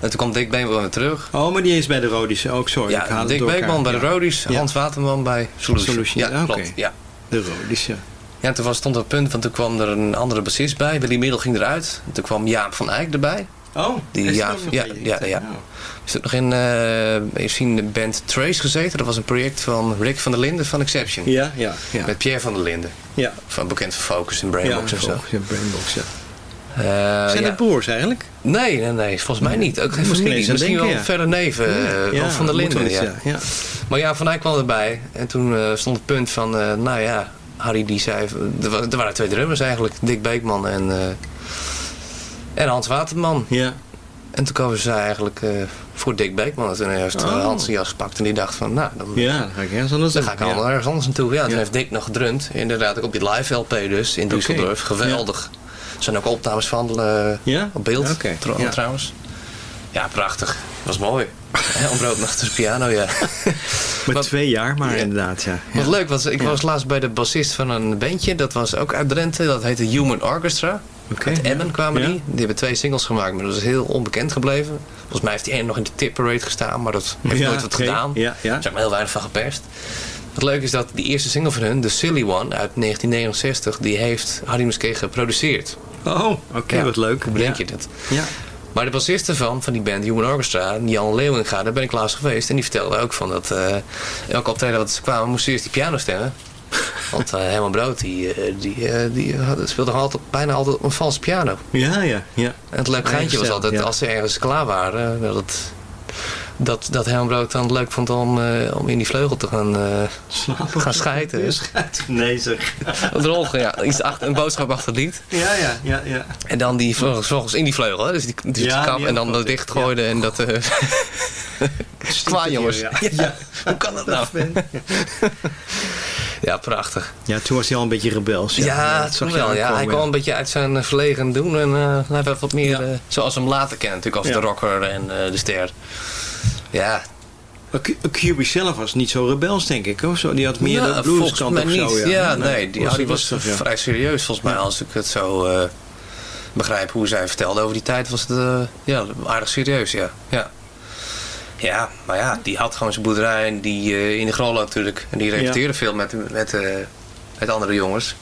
G: En toen kwam Dick Beekman weer terug.
E: Oh, maar die is bij de Rodische ook, sorry. ik haal
G: Ja, Dick. Beekman bij de
E: Ja.
G: Hans Waterman bij Solution.
E: Solution,
G: Ja,
E: ja,
G: klopt. Ja.
E: De Rodische.
G: ja, en toen was, stond er een punt, want toen kwam er een andere bassist bij. Willy Middel ging eruit. En toen kwam Jaap van Eyck erbij.
E: Oh,
G: Die
E: is
G: ja-
E: er
G: ja, ja, ja. Is ook nog in, eh heeft zien de band Trace gezeten. Dat was een project van Rick van der Linden van Exception.
E: Ja, ja, ja.
G: Met Pierre van der Linden.
E: ja.
G: Van bekend van Focus en Brainbox
E: ja,
G: en zo.
E: Ja, Brainbox, ja.
G: Eh,
E: Zijn
G: ja.
E: het broers eigenlijk?
G: Nee, nee, nee, volgens mij niet. Ook
E: Misschien
G: Misschien wel verder neven eh, van
E: wel
G: Linden. Ja.
E: ja.
G: Maar ja, Van Eyck kwam erbij. En toen eh, stond het punt van, nou ja, Harry die zei... Er, wa- waren twee drummers eigenlijk. Dick Beekman en, en Hans Waterman.
E: Ja.
G: En toen kozen zij eigenlijk voor Dick Beekman. En toen heeft
E: Oh.
G: Hans zijn jas gepakt en die dacht van, nou, dan,
E: ja, dan ga ik ergens anders
G: dan ga ik
E: ja.
G: al ergens anders naartoe. Ja, toen
E: Ja.
G: heeft Dick nog gedrumd. Inderdaad, ook op die live LP dus in. Düsseldorf. Geweldig. Zijn ook opnames van eh,
E: Ja?
G: op beeld
E: ja.
G: trouwens. Ja, prachtig. Was mooi. Hè, <laughs> Om brood nog de piano, ja. <laughs>
E: Met
G: Wat-
E: twee jaar, maar
G: Ja.
E: inderdaad, ja.
G: Wat
E: ja.
G: leuk was, ik
E: Ja.
G: was laatst bij de bassist van een bandje. Dat was ook uit Drenthe. Dat heette Human Orchestra.
E: Oké,
G: Uit
E: ja.
G: Emmen kwamen
E: Ja.
G: die. Die hebben twee singles gemaakt, maar dat is heel onbekend gebleven. Volgens mij heeft die ene nog in de tip parade gestaan, maar dat heeft
E: Ja,
G: nooit wat gedaan.
E: Ja, ja.
G: Er zijn maar heel weinig van geperst. Wat leuk is dat die eerste single van hun, The Silly One uit 1969, die heeft Harry Muskee geproduceerd.
E: Oh, oké,
G: Ja,
E: wat leuk.
G: Hoe bedenk je dat?
E: Ja.
G: Maar de bassist ervan, van die band Human Orchestra, Jan Leeuwinga, daar ben ik laatst geweest. En die vertelde ook van dat eh elke optreden wat ze kwamen, moesten ze eerst die piano stemmen. <laughs> Want eh Herman Brood, die, eh, die, die had- speelde altijd, bijna altijd een valse piano.
E: Ja, ja, ja.
G: En het leuk geintje was altijd,
E: ja.
G: als ze ergens klaar waren, dat, het- dat, dat Herman Brood dan leuk vond om, eh, om in die vleugel te gaan, eh,
E: Slapen.
G: gaan schijten.
E: Ja, <laughs> schijten. Nee, zeg.
G: Op de rol, ja, iets achter, een boodschap achter het lied.
E: Ja, ja, ja, ja.
G: En dan die vleugels in die vleugel, hè? dus die, dus
E: Ja,
G: die kap
E: die
G: en dan dat dichtgooide en dat... eh Qua <laughs> jongens.
E: Ja.
G: Ja. Hoe kan dat nou? Ja, prachtig.
E: Ja, toen was hij al een beetje rebels.
G: Ja,
E: dat zag
G: toen
E: je
G: wel. Ja. Hij kwam een beetje uit zijn verlegen doen. En eh, hij werd wat meer, zoals hem later kennen natuurlijk, als
E: Ja.
G: de rocker en eh, de ster. Ja,
E: Maar QB zelf was niet zo rebels, denk ik. Of zo. Die had meer
G: Nou,
E: de blueskant of zo.
G: niet. Ja, nee, die,
E: Was
G: was
E: rustig, ja.
G: vrij serieus volgens mij. Als ik het zo eh, begrijp hoe zij vertelde over die tijd, was het eh, ja, aardig serieus, ja. ja. Ja, maar ja, die had gewoon zijn boerderij en die eh, in de Grollo natuurlijk. En die repeteerde veel met, met, met andere jongens.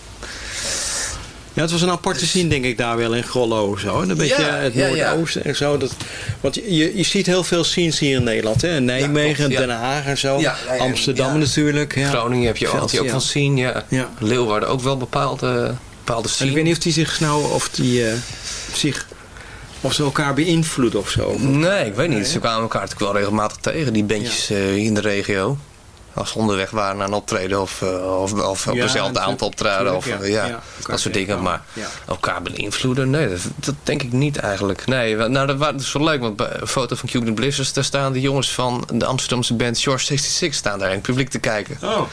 E: Ja, het was een aparte scene, denk ik, daar wel in Grollo zo. Een beetje
G: Ja,
E: het
G: ja, ja.
E: Noordoosten en zo. Dat, want je, je ziet heel veel scenes hier in Nederland. Hè? Nijmegen. Den Haag en zo. Amsterdam natuurlijk. Ja.
G: Groningen heb je
E: Veld,
G: altijd ook van zien, ja. Leeuwarden ook wel bepaalde, bepaalde
E: En
G: scene.
E: ik weet niet of die zich nou, of die eh, zich, of ze elkaar beïnvloeden of zo.
G: Nee, ik weet niet. Ze kwamen elkaar natuurlijk wel regelmatig tegen, die bandjes eh, in de regio. Als ze onderweg waren naar een optreden of, eh, of, of op
E: Ja,
G: dezelfde aantal optreden. Of,
E: ja.
G: ja,
E: Ja,
G: dat soort dingen. Maar
E: ja.
G: elkaar beïnvloeden, nee, dat, dat denk ik niet eigenlijk. Nee, nou, dat, wa- dat is wel leuk, want bij een foto van Cuban Blizzards... daar staan de jongens van de Amsterdamse band George 66 staan daar in het publiek te kijken.
E: Oh.
G: Dat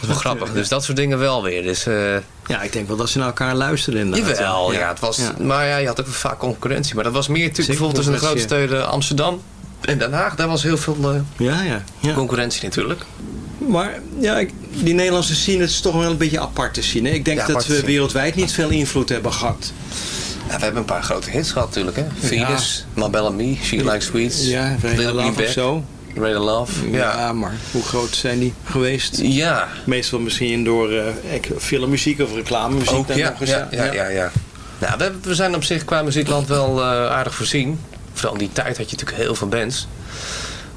G: is wel grappig. Dus dat soort dingen wel weer. Dus, eh
E: Ja, ik denk wel dat ze naar elkaar luisteren inderdaad.
G: Jawel, ja. het was,
E: Ja.
G: Maar ja, je had ook vaak concurrentie. Maar dat was meer natuurlijk
E: Zeker
G: bijvoorbeeld tussen de grote steden Amsterdam en Den Haag. Daar was heel veel eh,
E: Ja, ja. ja.
G: concurrentie natuurlijk.
E: Maar ja, die Nederlandse scene is toch wel een beetje apart te zien. Hè? Ik denk
G: Ja,
E: dat we wereldwijd niet veel invloed hebben gehad.
G: Ja, we hebben een paar grote hits gehad natuurlijk. Hè? Venus, Belle and Me, She Likes Sweets,
E: Ja,
G: Be
E: Love of zo.
G: Radar Love.
E: Ja.
G: Ja.
E: maar hoe groot zijn die geweest?
G: Ja,
E: Meestal misschien door eh, ek- filmmuziek of reclamemuziek.
G: ook ja,
E: nog eens,
G: ja, ja, ja, ja. Nou, we zijn op zich qua muziekland wel eh, aardig voorzien. Vooral in die tijd had je natuurlijk heel veel bands.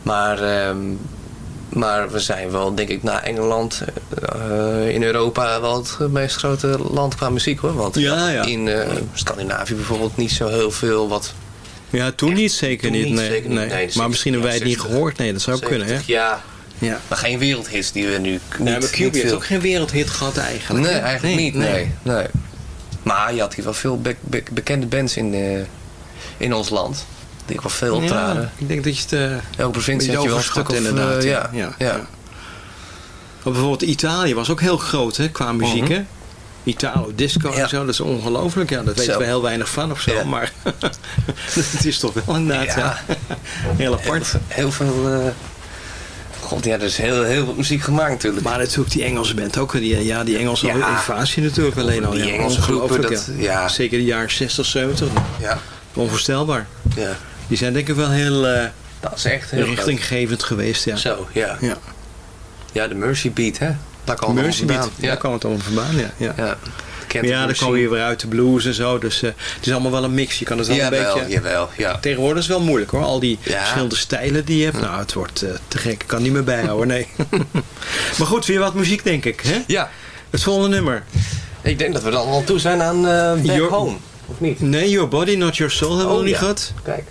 G: Maar, ehm, maar we zijn wel, denk ik, na Engeland eh, in Europa wel het meest grote land qua muziek hoor. Want
E: Ja, ja.
G: in eh, Scandinavië bijvoorbeeld niet zo heel veel wat...
E: Ja, toen niet, zeker
G: toen
E: niet.
G: niet,
E: nee,
G: zeker
E: nee.
G: Nee,
E: maar misschien hebben wij het niet
G: 60.
E: gehoord. Nee, dat zou ook kunnen, hè?
G: 70 jaar.
E: Ja.
G: Maar geen wereldhits die we nu niet,
E: Nee, maar Cube heeft ook geen wereldhit gehad eigenlijk.
G: Nee, eigenlijk niet. Nee. Nee. Maar je had hier wel veel be- be- bekende bands in, eh, in ons land. Die ook wel veel optraden.
E: Ja, ik denk dat je het... eh,
G: Elke provincie had je wel stuk of...
E: inderdaad,
G: eh,
E: ja.
G: ja.
E: Maar bijvoorbeeld Italië was ook heel groot hè, qua muziek.
G: Mhm.
E: hè? Italo disco en zo, dat is ongelooflijk. Ja, dat weten we heel weinig van of zo. Maar <laughs> het is toch wel inderdaad ja.
G: Ja.
E: heel apart.
G: heel veel... eh, God, ja, er is heel, heel veel muziek gemaakt natuurlijk.
E: Maar natuurlijk die Engelse band ook. Die, ja, die Engelse invasie natuurlijk alleen al.
G: Die Engelse groepen, dat- ja.
E: Zeker de jaren 60, 70.
G: Ja,
E: Onvoorstelbaar.
G: ja.
E: Die zijn denk ik wel heel eh,
G: Dat is echt heel
E: richtinggevend geweest. Ja.
G: Zo, ja.
E: Ja.
G: Ja, de Mercy Beat, hè? Daar kan
E: Mercy
G: Mercy
E: Beat,
G: Ja.
E: daar kwam het allemaal vandaan. Ja. Ja.
G: ja.
E: Maar ja, dan kom je weer uit de blues en zo. Dus eh, het is allemaal wel een mix. Je kan het wel een
G: Jawel,
E: beetje...
G: jawel, ja.
E: Tegenwoordig is het wel moeilijk hoor. Al die
G: Ja.
E: verschillende stijlen die je hebt. Nou, het wordt eh, te gek. Ik kan niet meer bijhouden, nee. <laughs> maar goed, weer wat muziek denk ik. Hè?
G: Ja,
E: Het volgende nummer.
G: ik denk dat we dan al toe zijn aan eh Back
E: Your-
G: Home. Of niet?
E: Nee, Your Body, Not Your Soul hebben we
G: Oh,
E: nog niet gehad.
G: Kijk.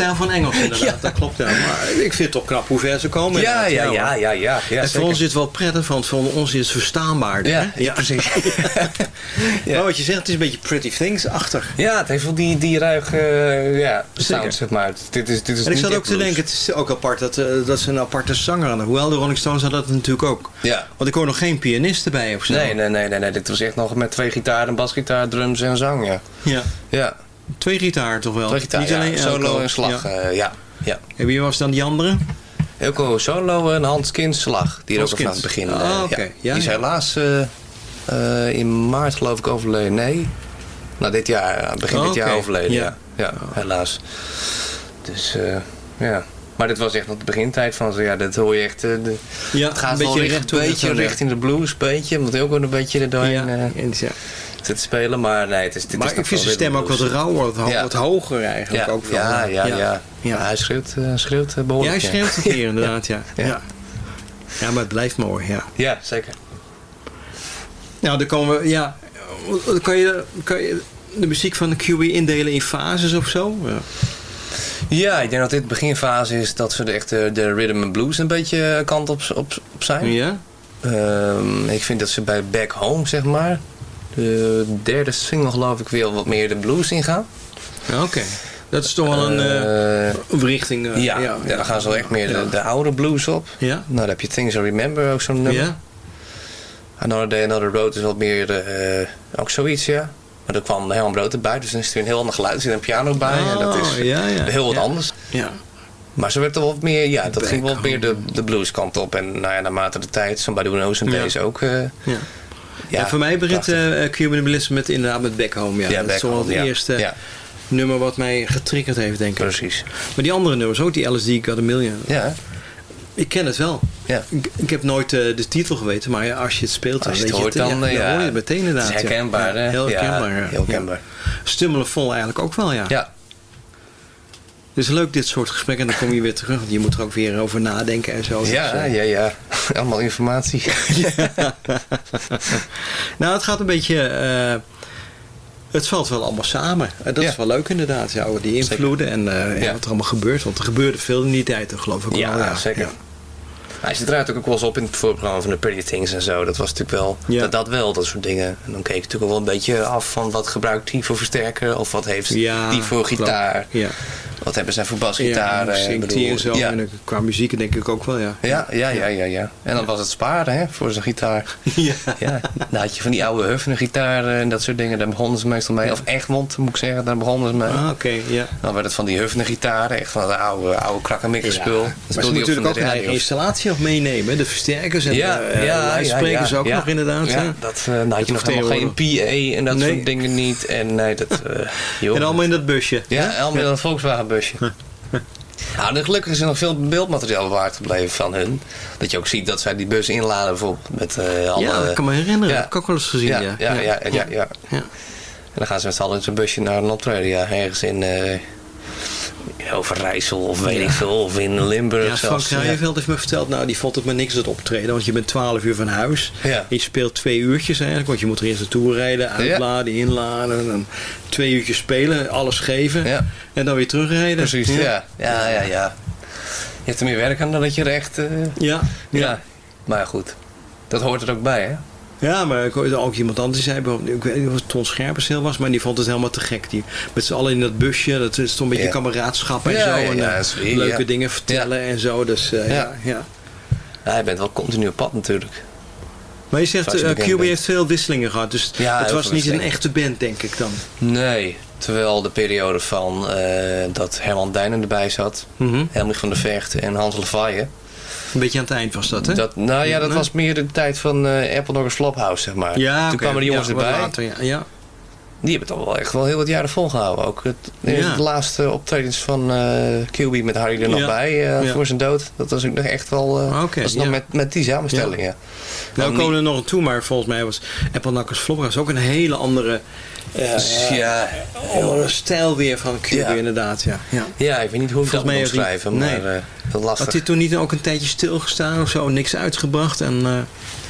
E: Stijl van Engels <laughs> inderdaad. Dat klopt ja. Maar ik vind het toch knap hoe ver ze komen.
G: Ja, ja, ja, ja, ja. ja
E: en voor ons is het wel prettig, want voor ons is het verstaanbaarder.
G: Ja,
E: hè?
G: precies. <laughs>
E: Maar wat je zegt, het is een beetje Pretty Things-achtig.
G: Ja, het heeft wel die, die ruige eh, ja, sound, zeg maar. Dit is, dit is
E: En ik zat ook te denken, het is ook apart dat, eh, dat ze een aparte zanger hadden. Hoewel de Rolling Stones hadden dat natuurlijk ook.
G: Ja.
E: Want ik hoor nog geen pianist erbij of zo.
G: Nee, nee, nee, nee, nee. Dit was echt nog met twee gitaren, een basgitaar, drums en zang, ja.
E: Ja.
G: Ja,
E: Twee gitaar toch wel?
G: twee gitaar,
E: Niet alleen
G: solo en slag,
E: Ja.
G: ja. ja,
E: wie was dan die andere?
G: Elko solo en Hans Kins slag, die er ook
E: Hans
G: al van het begin...
E: Ah,
G: eh, ja.
E: Ja,
G: die is
E: ja.
G: helaas eh, eh, in maart geloof ik overleden. Nee, nou dit jaar, eh, begin
E: Oh,
G: dit jaar overleden,
E: Ja.
G: ja. Helaas. Dus, eh, ja... Maar dit was echt nog de begintijd van ze. Ja, dat hoor je echt. eh, de,
E: Ja,
G: het gaat
E: een
G: wel
E: beetje
G: richt-
E: recht toe,
G: beetje
E: wel,
G: richting de blues, beetje. Omdat ook wel een beetje er doorheen
E: Ja,
G: eh,
E: ja.
G: te spelen. Maar nee, het is, dit
E: Maar
G: is
E: ik vind zijn stem ook wat rauwer, wat, ho-
G: Ja.
E: wat hoger eigenlijk
G: Ja,
E: ook wel.
G: ja, ja, ja.
E: ja.
G: ja. hij schreeuwt, eh, schreeuwt eh,
E: Ja,
G: behoorlijk.
E: hij schreeuwt een keer <laughs> inderdaad, ja.
G: Ja.
E: ja. Ja, maar het blijft mooi, ja.
G: Ja, zeker.
E: Nou, dan komen we, ja, kan je, kan je de muziek van de QB indelen in fases of zo? Ja.
G: Ja, ik denk dat dit beginfase is dat ze de echte de rhythm and blues een beetje kant op, op, op zijn.
E: Ja?
G: Ehm, ik vind dat ze bij Back Home, zeg maar, de derde single geloof ik weer wat meer de blues ingaan.
E: Ja, Oké. Dat is toch wel een eh,
G: Eh,
E: richting. eh,
G: ja, ja, dan gaan ze wel echt meer de, de oude blues op.
E: Ja?
G: Nou, dan heb je Things I Remember, ook zo'n nummer.
E: Ja?
G: Another Day, Another Road is wat meer eh, ook zoiets, ja. Maar er kwam Herman Brood erbij, dus dan is er weer een heel ander geluid. Er zit een piano bij en dat is
E: Oh, ja, ja.
G: heel wat anders.
E: Ja.
G: Maar ze werd er wat meer, ja, dat
E: Back
G: ging wel meer de, de blueskant op. En nou ja, naarmate de tijd, Somebody Who Knows en deze ook. eh,
E: Ja.
G: Ja,
E: en voor mij begint uh, met inderdaad met Back Home. Ja. dat is wel het eerste nummer wat mij getriggerd heeft, denk ik.
G: precies.
E: Maar die andere nummers, ook die LSD Got a Million.
G: Ja,
E: Ik ken het wel.
G: ja.
E: Ik, ik heb nooit eh, de titel geweten, maar ja, als je het speelt,
G: je
E: weet
G: het hoort,
E: het,
G: dan,
E: ja, hoor je het meteen
G: Het
E: inderdaad.
G: is
E: ja.
G: herkenbaar, hè?
E: Heel herkenbaar.
G: heel
E: vol eigenlijk ook wel, ja.
G: Ja,
E: Het is leuk dit soort gesprekken en dan kom je weer terug. Want je moet er ook weer over nadenken en zo. Dus,
G: ja,
E: eh,
G: ja, ja. <laughs> Allemaal informatie. <laughs>
E: nou, het gaat een beetje... eh, het valt wel allemaal samen. En dat
G: Ja.
E: is wel leuk inderdaad. Ja, die invloeden en eh, ja,
G: Ja.
E: wat er allemaal gebeurt. Want er gebeurde veel in die tijd, geloof ik
G: Ja,
E: wel. Ja,
G: zeker.
E: Ja.
G: Hij zit eruit ook wel eens op in het voorprogramma van de Pretty Things en zo. Dat was natuurlijk wel,
E: Ja.
G: dat, dat wel, dat soort dingen. En dan keek je natuurlijk wel een beetje af van wat gebruikt die voor versterker. Of wat heeft
E: Ja,
G: die voor
E: klopt.
G: gitaar.
E: Ja,
G: Wat hebben zij voor
E: ja
G: basgitaar.
E: en
G: eh,
E: zingt
G: bedoel,
E: hij en zo.
G: Ja.
E: En, eh, qua muziek denk ik ook wel, ja.
G: Ja, ja, ja, ja, ja. En dan was het sparen hè, voor zijn gitaar. <laughs>
E: Ja.
G: Ja, dan had je van die oude Huffner gitaar en dat soort dingen. Daar begonnen ze meestal mee. Of Egmond moet ik zeggen, daar begonnen ze mee.
E: Ah, oké, ja.
G: Dan werd het van die Huffner gitaren. Echt van het oude, oude krakkemikke spul.
E: Maar ze natuurlijk ook een eigen installatie nog meenemen. De versterkers en
G: ja,
E: de eh,
G: ja, ja, ja,
E: ook
G: ja.
E: nog inderdaad.
G: Ja, dat, eh nou had je nog helemaal geen PA en dat
E: Nee.
G: soort dingen niet. En nee, dat... eh. <laughs>
E: En allemaal in dat busje.
G: Ja, allemaal in dat Volkswagen busje. <laughs> Nou, en gelukkig is er nog veel beeldmateriaal bewaard gebleven van hun. Dat je ook ziet dat zij die bus inladen bijvoorbeeld met eh alle...
E: Ja, ik kan me herinneren.
G: Ja.
E: Dat heb ik ook wel eens gezien.
G: ja,
E: Ja,
G: ja, ja, ja, ja, ja.
E: Ja.
G: En dan gaan ze met z'n allen in zo'n busje naar een optreden. Ja, ergens in... Overijssel of weet ik veel. Of in Limburg
E: Ja, Frank
G: zelfs.
E: Rijnveld heeft me verteld, nou die vond het maar niks dat optreden. Want je bent 12 uur van huis.
G: Ja.
E: Je speelt twee uurtjes eigenlijk. Want je moet er eerst naartoe rijden, uitladen, inladen. En twee uurtjes spelen, alles geven.
G: Ja.
E: En dan weer terugrijden.
G: Precies, ja. Ja, ja, ja. Je hebt er meer werk aan dan dat je er echt... eh,
E: ja.
G: ja. Maar goed, dat hoort er ook bij, hè?
E: Ja, maar ik hoorde ook iemand anders die zei, ik weet niet of het Ton Scherpenzeel was, maar die vond het helemaal te gek. Die, met z'n allen in dat busje, dat is toch een beetje
G: Ja.
E: kameraadschap en
G: Ja,
E: zo. en
G: ja,
E: eh, leuke dingen vertellen en zo. Dus eh, ja.
G: Ja.
E: Ja,
G: je bent wel continu op pad natuurlijk.
E: Maar je zegt,
G: je
E: eh, QB heeft veel wisselingen gehad. Dus het
G: heel
E: was niet een echte band, denk ik dan.
G: Nee, terwijl de periode van eh, dat Herman Dijnen erbij zat,
E: Mhm.
G: Helmich van der Vecht en Hans Lavaille.
E: Een beetje aan het eind was dat, hè?
G: Dat, nou ja, dat
E: Nee?
G: was meer de tijd van eh Apple Doggers Flophouse, zeg maar.
E: ja,
G: Toen kwamen die jongens
E: ja,
G: erbij.
E: Later, ja. ja.
G: Die hebben toch wel echt wel heel wat jaren volgehouden ook. Het,
E: Ja.
G: De laatste optredens van eh QB met Harry er nog bij eh, voor zijn dood. Dat was ook nog echt wel... eh, dat is nog met, met die samenstelling, ja.
E: Nou,
G: Dan
E: komen er nog een toe, maar volgens mij was Apple Knuckles Flophouse ook een hele andere, eh,
G: Dus ja,
E: andere stijl weer van QB
G: Ja.
E: inderdaad. Ja. Ja.
G: ja, ik weet niet hoe ik dat
E: Volgens mij
G: moet schrijven,
E: nee.
G: maar eh dat lastig.
E: Had hij toen niet ook een tijdje stilgestaan of zo, niks uitgebracht? En, eh,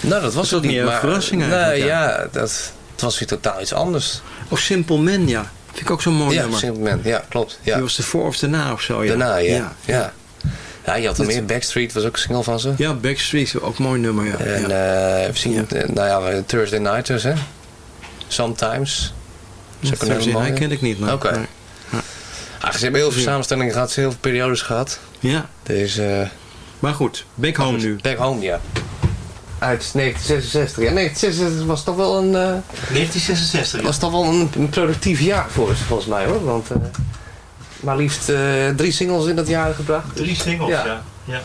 G: Nou, dat was
E: dat
G: het niet.
E: meer een
G: maar,
E: verrassing
G: Nee,
E: eigenlijk,
G: ja, dat, het was weer totaal iets anders.
E: of Simple Man, ja. Vind ik ook zo'n mooi
G: ja,
E: nummer.
G: simplement. Ja, klopt. Ja.
E: Die was ervoor of daarna of zo, ja.
G: Daarna, ja.
E: Ja,
G: ja. ja. je had er
E: Dat-
G: meer. Backstreet was ook een single van ze.
E: Ja, Backstreet, ook een mooi nummer, ja.
G: En
E: ja.
G: eh, even zien,
E: Ja.
G: eh, nou ja, Thursday Nighters, hè. Sometimes. Mooie.
E: ken ik niet, maar...
G: Oké.
E: maar-
G: Ah, ze hebben heel veel samenstellingen gehad, heel veel periodes gehad.
E: Ja,
G: Dus, eh
E: maar goed, Back Home nu.
G: Back Home, ja. Uit 1966. Ja, 1966 was toch wel een, eh,
E: 1966,
G: was toch wel een, een productief jaar voor ze, volgens mij hoor. Want eh, maar liefst eh, drie singles in dat jaar gebracht.
E: Drie singles,
G: Ja.
E: ja. ja.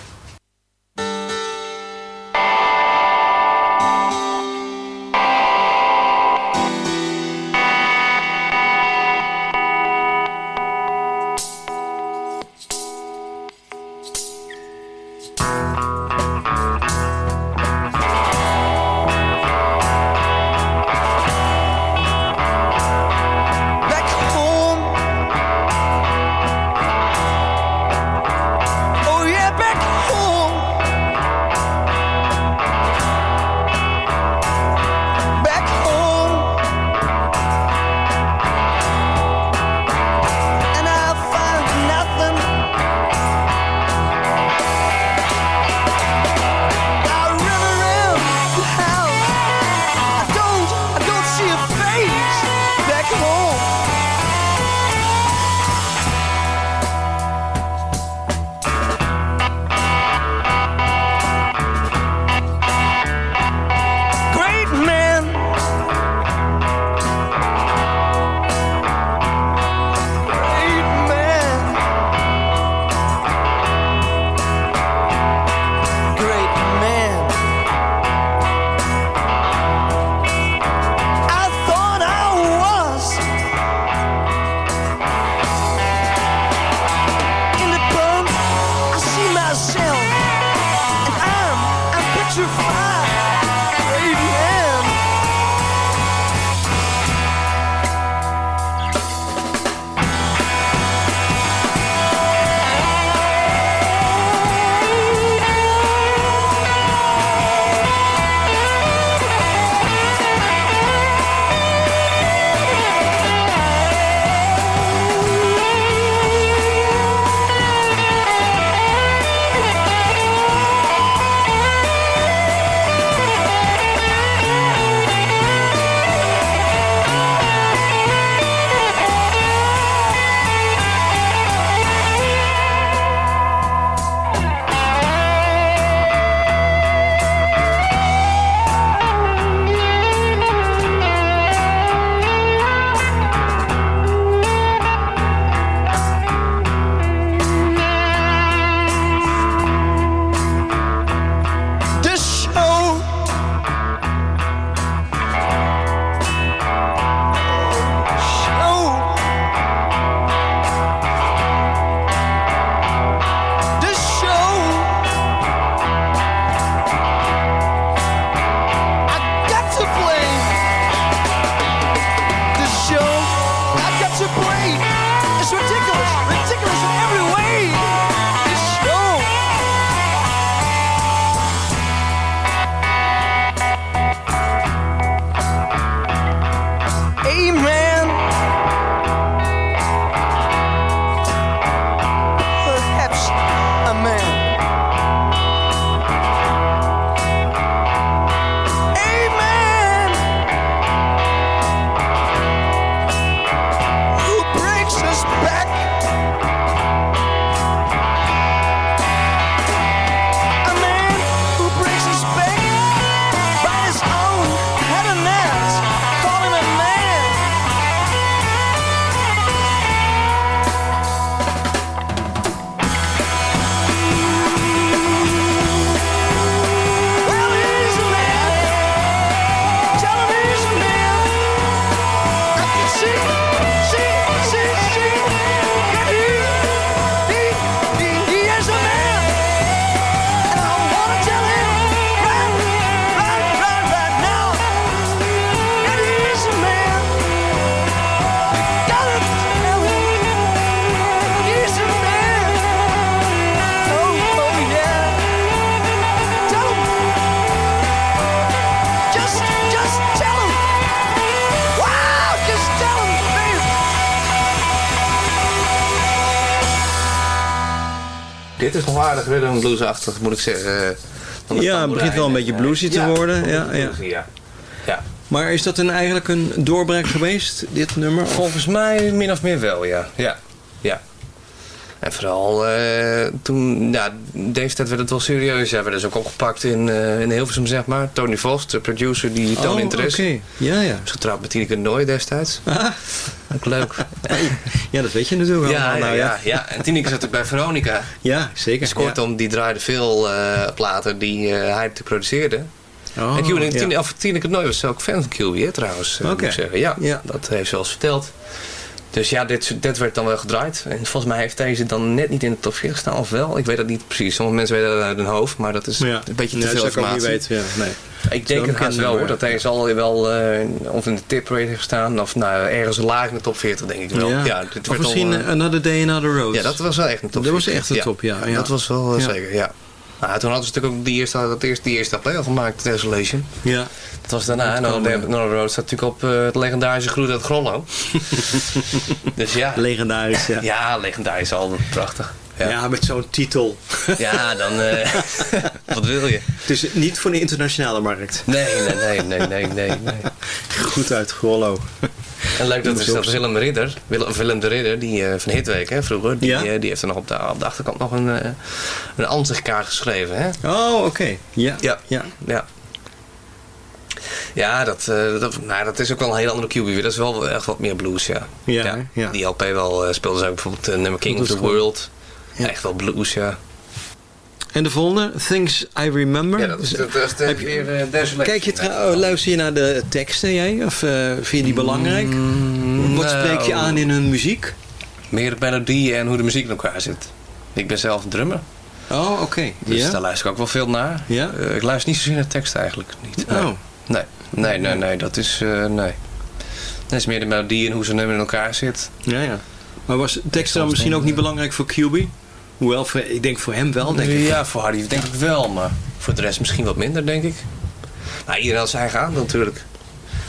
G: Dit is nog aardig rhythm and bluesachtig, moet ik zeggen. dan de
E: Ja, het begint wel een beetje bluesy te worden. Ja, ja.
G: ja. ja.
E: Maar is dat een, eigenlijk een doorbraak geweest, dit nummer?
G: Volgens mij min of meer wel, ja. Ja, ja. En vooral eh, toen, ja, deze tijd werd het wel serieus. Ja, werden ze ook opgepakt in, eh in Hilversum, zeg maar. Tony Vos, de producer, die toonde
E: Oh,
G: interesse.
E: oké. Ja, ja.
G: Is getrouwd met Tineke Nooy destijds. <laughs> Ook leuk.
E: Ja, dat weet je natuurlijk
G: Ja,
E: allemaal.
G: ja,
E: nou,
G: ja, ja. En Tineke zat ook bij Veronica.
E: Ja, zeker.
G: Dus kortom, die draaide veel eh, platen die hij produceerde.
E: Oh,
G: en Q,
E: ja.
G: Tineke Nooy was ook fan van QB, hè, trouwens.
E: Oké.
G: moet ik zeggen. Ja,
E: Ja.
G: dat heeft ze wel eens verteld. Dus ja, dit, dit werd dan wel gedraaid. En volgens mij heeft deze dan net niet in de top 40 gestaan, of wel? Ik weet dat niet precies. Sommige mensen weten dat uit hun hoofd, maar dat is
E: Ja.
G: een beetje
E: Ja,
G: te veel
E: dat zou ik niet
G: informatie.
E: weten. Ja, nee.
G: Ik denk het haast wel hoor, dat deze al wel eh, of in de tiprate heeft gestaan, of nou, ergens laag in de top 40 denk ik wel.
E: Ja.
G: Ja, dit
E: Of
G: werd
E: misschien
G: al, eh,
E: Another Day, Another Road.
G: ja, dat was wel echt een top
E: Dat was
G: 40.
E: echt een top, ja, ja.
G: Dat was wel eh,
E: Ja.
G: zeker, ja. Nou, toen hadden ze natuurlijk ook die eerste, dat eerste, die eerste LP al gemaakt, Desolation.
E: Ja.
G: Dat was daarna.
E: Dat
G: En. Another Road staat natuurlijk op eh, het legendarische Groet uit Grollo. <laughs> dus ja.
E: Legendarisch, ja.
G: Ja, legendarisch album. Prachtig.
E: Ja,
G: Ja,
E: met zo'n titel. <laughs>
G: ja dan... eh, <laughs> wat wil je?
E: Het is niet voor de internationale markt.
G: Nee, nee, nee, nee, nee, nee. nee.
E: Goed uit, Grollo.
G: En leuk dat is dat. Willem Ridder, Willem, de Ridder, die eh, van Hitweek hè, vroeger, die,
E: Ja.
G: eh, die heeft er nog op de, op de achterkant nog een, eh, een ansichtkaart geschreven. Hè?
E: Oh, oké. Ja.
G: Ja.
E: ja.
G: Ja. Ja, dat, dat, nou, dat is ook wel een heel andere QB weer. Dat is wel echt wat meer blues, ja.
E: Ja, ja.
G: Die LP wel speelde ze ook bijvoorbeeld uh, nummer King of the. World.
E: Ja.
G: Echt wel blues, ja.
E: En de volgende, Things I Remember.
G: Ja, dat is, dat is de,
E: heb je-
G: weer uh, Desolation.
E: Kijk je oh, luister je naar de teksten jij? Of eh, vind je die belangrijk?
G: Mm,
E: Wat spreek je
G: nou,
E: aan in hun muziek?
G: Meer de melodie en hoe de muziek in elkaar zit. Ik ben zelf een drummer,
E: Oh, oké.
G: dus daar luister ik ook wel veel naar.
E: Ja?
G: Eh, ik luister niet zozeer naar tekst eigenlijk. Niet. Nee.
E: Oh.
G: Nee, nee, nee, nee, dat is, eh, nee. Dat is meer de melodie en hoe zo'n nummer in elkaar zit.
E: Ja, ja. Maar was tekst dan misschien ook niet
G: eh,
E: belangrijk voor QB? Hoewel, voor, ik denk voor hem wel, denk ik.
G: Ja, voor Hardy denk ik wel, maar voor de rest misschien wat minder, denk ik. Maar iedereen had zijn eigen aandeel natuurlijk.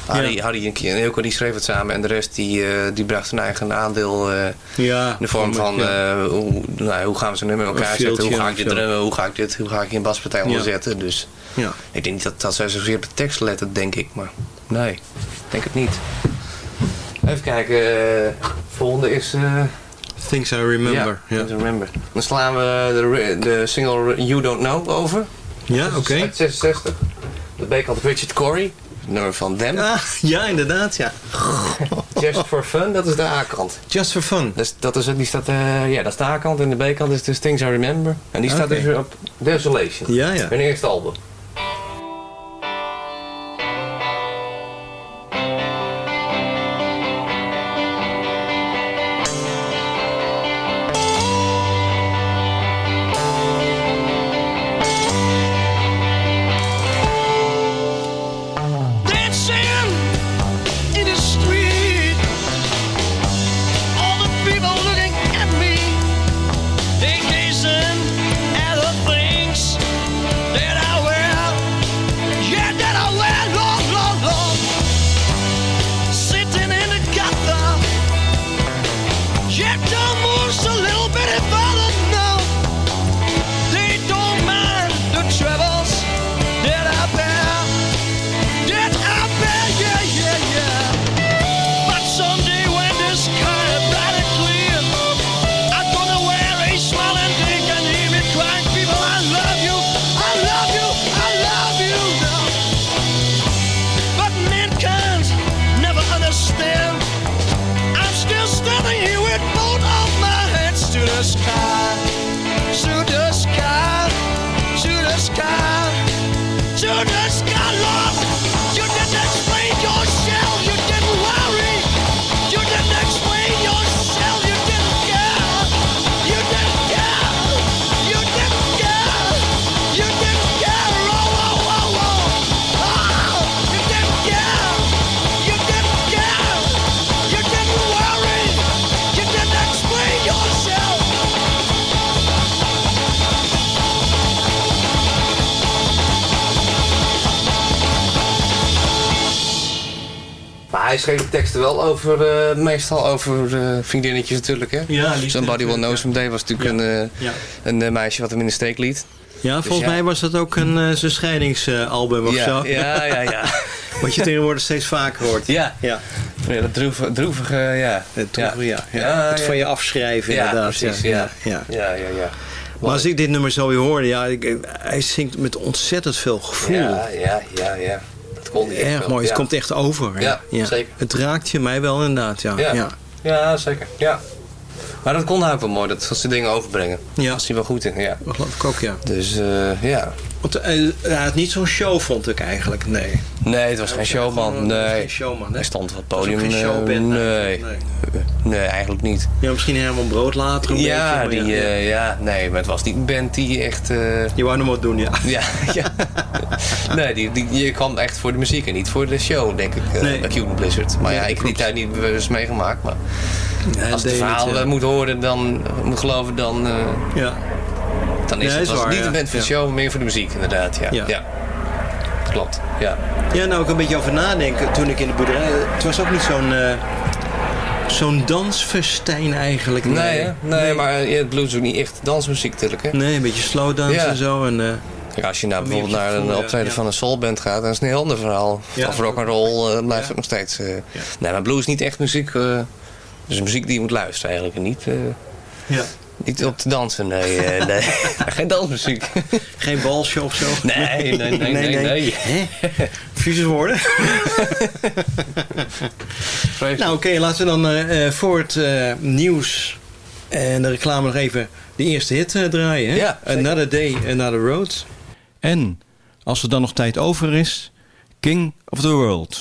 G: Hardy,
E: Ja.
G: Hardy en Hilco die schreef het samen en de rest die, eh, die bracht zijn eigen aandeel eh,
E: Ja.
G: in de vorm van
E: ja.
G: eh, hoe, nou, hoe gaan we zo'n nummer in elkaar zetten, hoe ga ik dit drummen, hoe ga ik dit, hoe ga ik een baspartij
E: Ja.
G: onderzetten. Dus
E: ja.
G: ik denk niet dat, dat zij zozeer op de tekst letten, denk ik, maar nee, ik denk het niet. Even kijken, volgende is...
E: Things I Remember.
G: ja,
E: Ja,
G: Things I remember. Dan slaan we de, single You Don't Know over.
E: ja oké.
G: Uit 66. De B-kant Richard Corey. Nummer van Them.
E: Ah, ja, inderdaad, ja. <laughs>
G: Just for Fun, dat is de A-kant.
E: Just for fun.
G: Dus dat is, het- die staat, eh, ja, dat is de A-kant en de B-kant is dus Things I Remember. En die staat dus op Desolation.
E: Ja, ja.
G: Hun eerste album. Hij schreef de teksten wel over, eh, meestal over eh, vriendinnetjes natuurlijk, hè?
E: Ja,
G: Somebody Will Know Someday was natuurlijk
E: Ja.
G: een, eh,
E: Ja.
G: een meisje wat hem in de steek liet.
E: Ja, volgens
G: ja.
E: mij was dat ook een zijn scheidingsalbum of zo.
G: ja, ja, ja. <laughs>
E: Wat je tegenwoordig steeds vaker hoort.
G: Ja,
E: Ja,
G: ja dat droevige, droevige ja.
E: het, ja. Ja, het van je afschrijven inderdaad.
G: precies,
E: ja.
G: ja.
E: Ja.
G: Ja, ja, ja.
E: Maar als ik dit nummer zo weer hoorde, ja, ik, hij zingt met ontzettend veel gevoel.
G: Ja, ja, ja, ja. Dat kon niet echt
E: Erg mooi, het komt echt over. hè.
G: Ja, zeker.
E: Het raakt je mij wel inderdaad, ja.
G: Ja, zeker. Ja. Maar dat kon hij ook wel mooi, dat ze dingen overbrengen.
E: Ja.
G: Dat was hij wel goed in, ja.
E: Dat geloof ik ook, ja.
G: Dus eh, ja.
E: Want eh, hij had niet zo'n show, vond ik eigenlijk, nee.
G: Nee, het was geen showman.
E: Gewoon,
G: Nee.
E: Geen showman, hè?
G: Hij stond op het podium.
E: geen
G: eh,
E: showband,
G: nee. nee. eigenlijk niet.
E: Ja, misschien Herman Brood later een
G: Ja,
E: beetje.
G: die, eh, ja, nee, maar het was niet een band die echt...
E: Je wou nog wat doen, ja.
G: ja, <laughs> ja. nee, die, die, je kwam echt voor de muziek en niet voor de show, denk ik,
E: Nee.
G: bij Cuban Blizzard. Maar ja, ik heb die tijd niet bewust meegemaakt. Maar
E: Ja,
G: als het verhaal
E: ja.
G: eh, moet horen, dan moet geloven, dan, eh,
E: Ja.
G: dan is
E: Ja,
G: het
E: is waar,
G: niet een band voor de show, maar meer voor de muziek, inderdaad. Ja,
E: Ja.
G: Klopt, ja.
E: Ja, nou ook een beetje over nadenken toen ik in de boerderij... Het was ook niet zo'n... eh, zo'n dansfestijn eigenlijk.
G: Nee, nee, maar eh, het blues is ook niet echt dansmuziek natuurlijk. Hè?
E: Nee, een beetje slow dance en zo. En, eh,
G: als je nou bijvoorbeeld naar een optreden
E: ja.
G: van een soulband gaat, dan is het een heel ander verhaal.
E: Ja.
G: Of rock and roll blijft
E: Ja.
G: het nog steeds. eh. Nee, maar blues is niet echt muziek. eh dus muziek die je moet luisteren eigenlijk. En niet, eh,
E: ja.
G: niet op te dansen, nee. eh, <laughs> nee. <laughs> Geen dansmuziek. <laughs>
E: Geen balsje of zo?
G: Nee, nee, nee, nee, nee.
E: Woorden. nou oké, laten we dan eh, voor het nieuws en de reclame nog even de eerste hit eh, draaien. Hè?
G: Ja.
E: Another Day, Another Road. En, als er dan nog tijd over is, King of the World.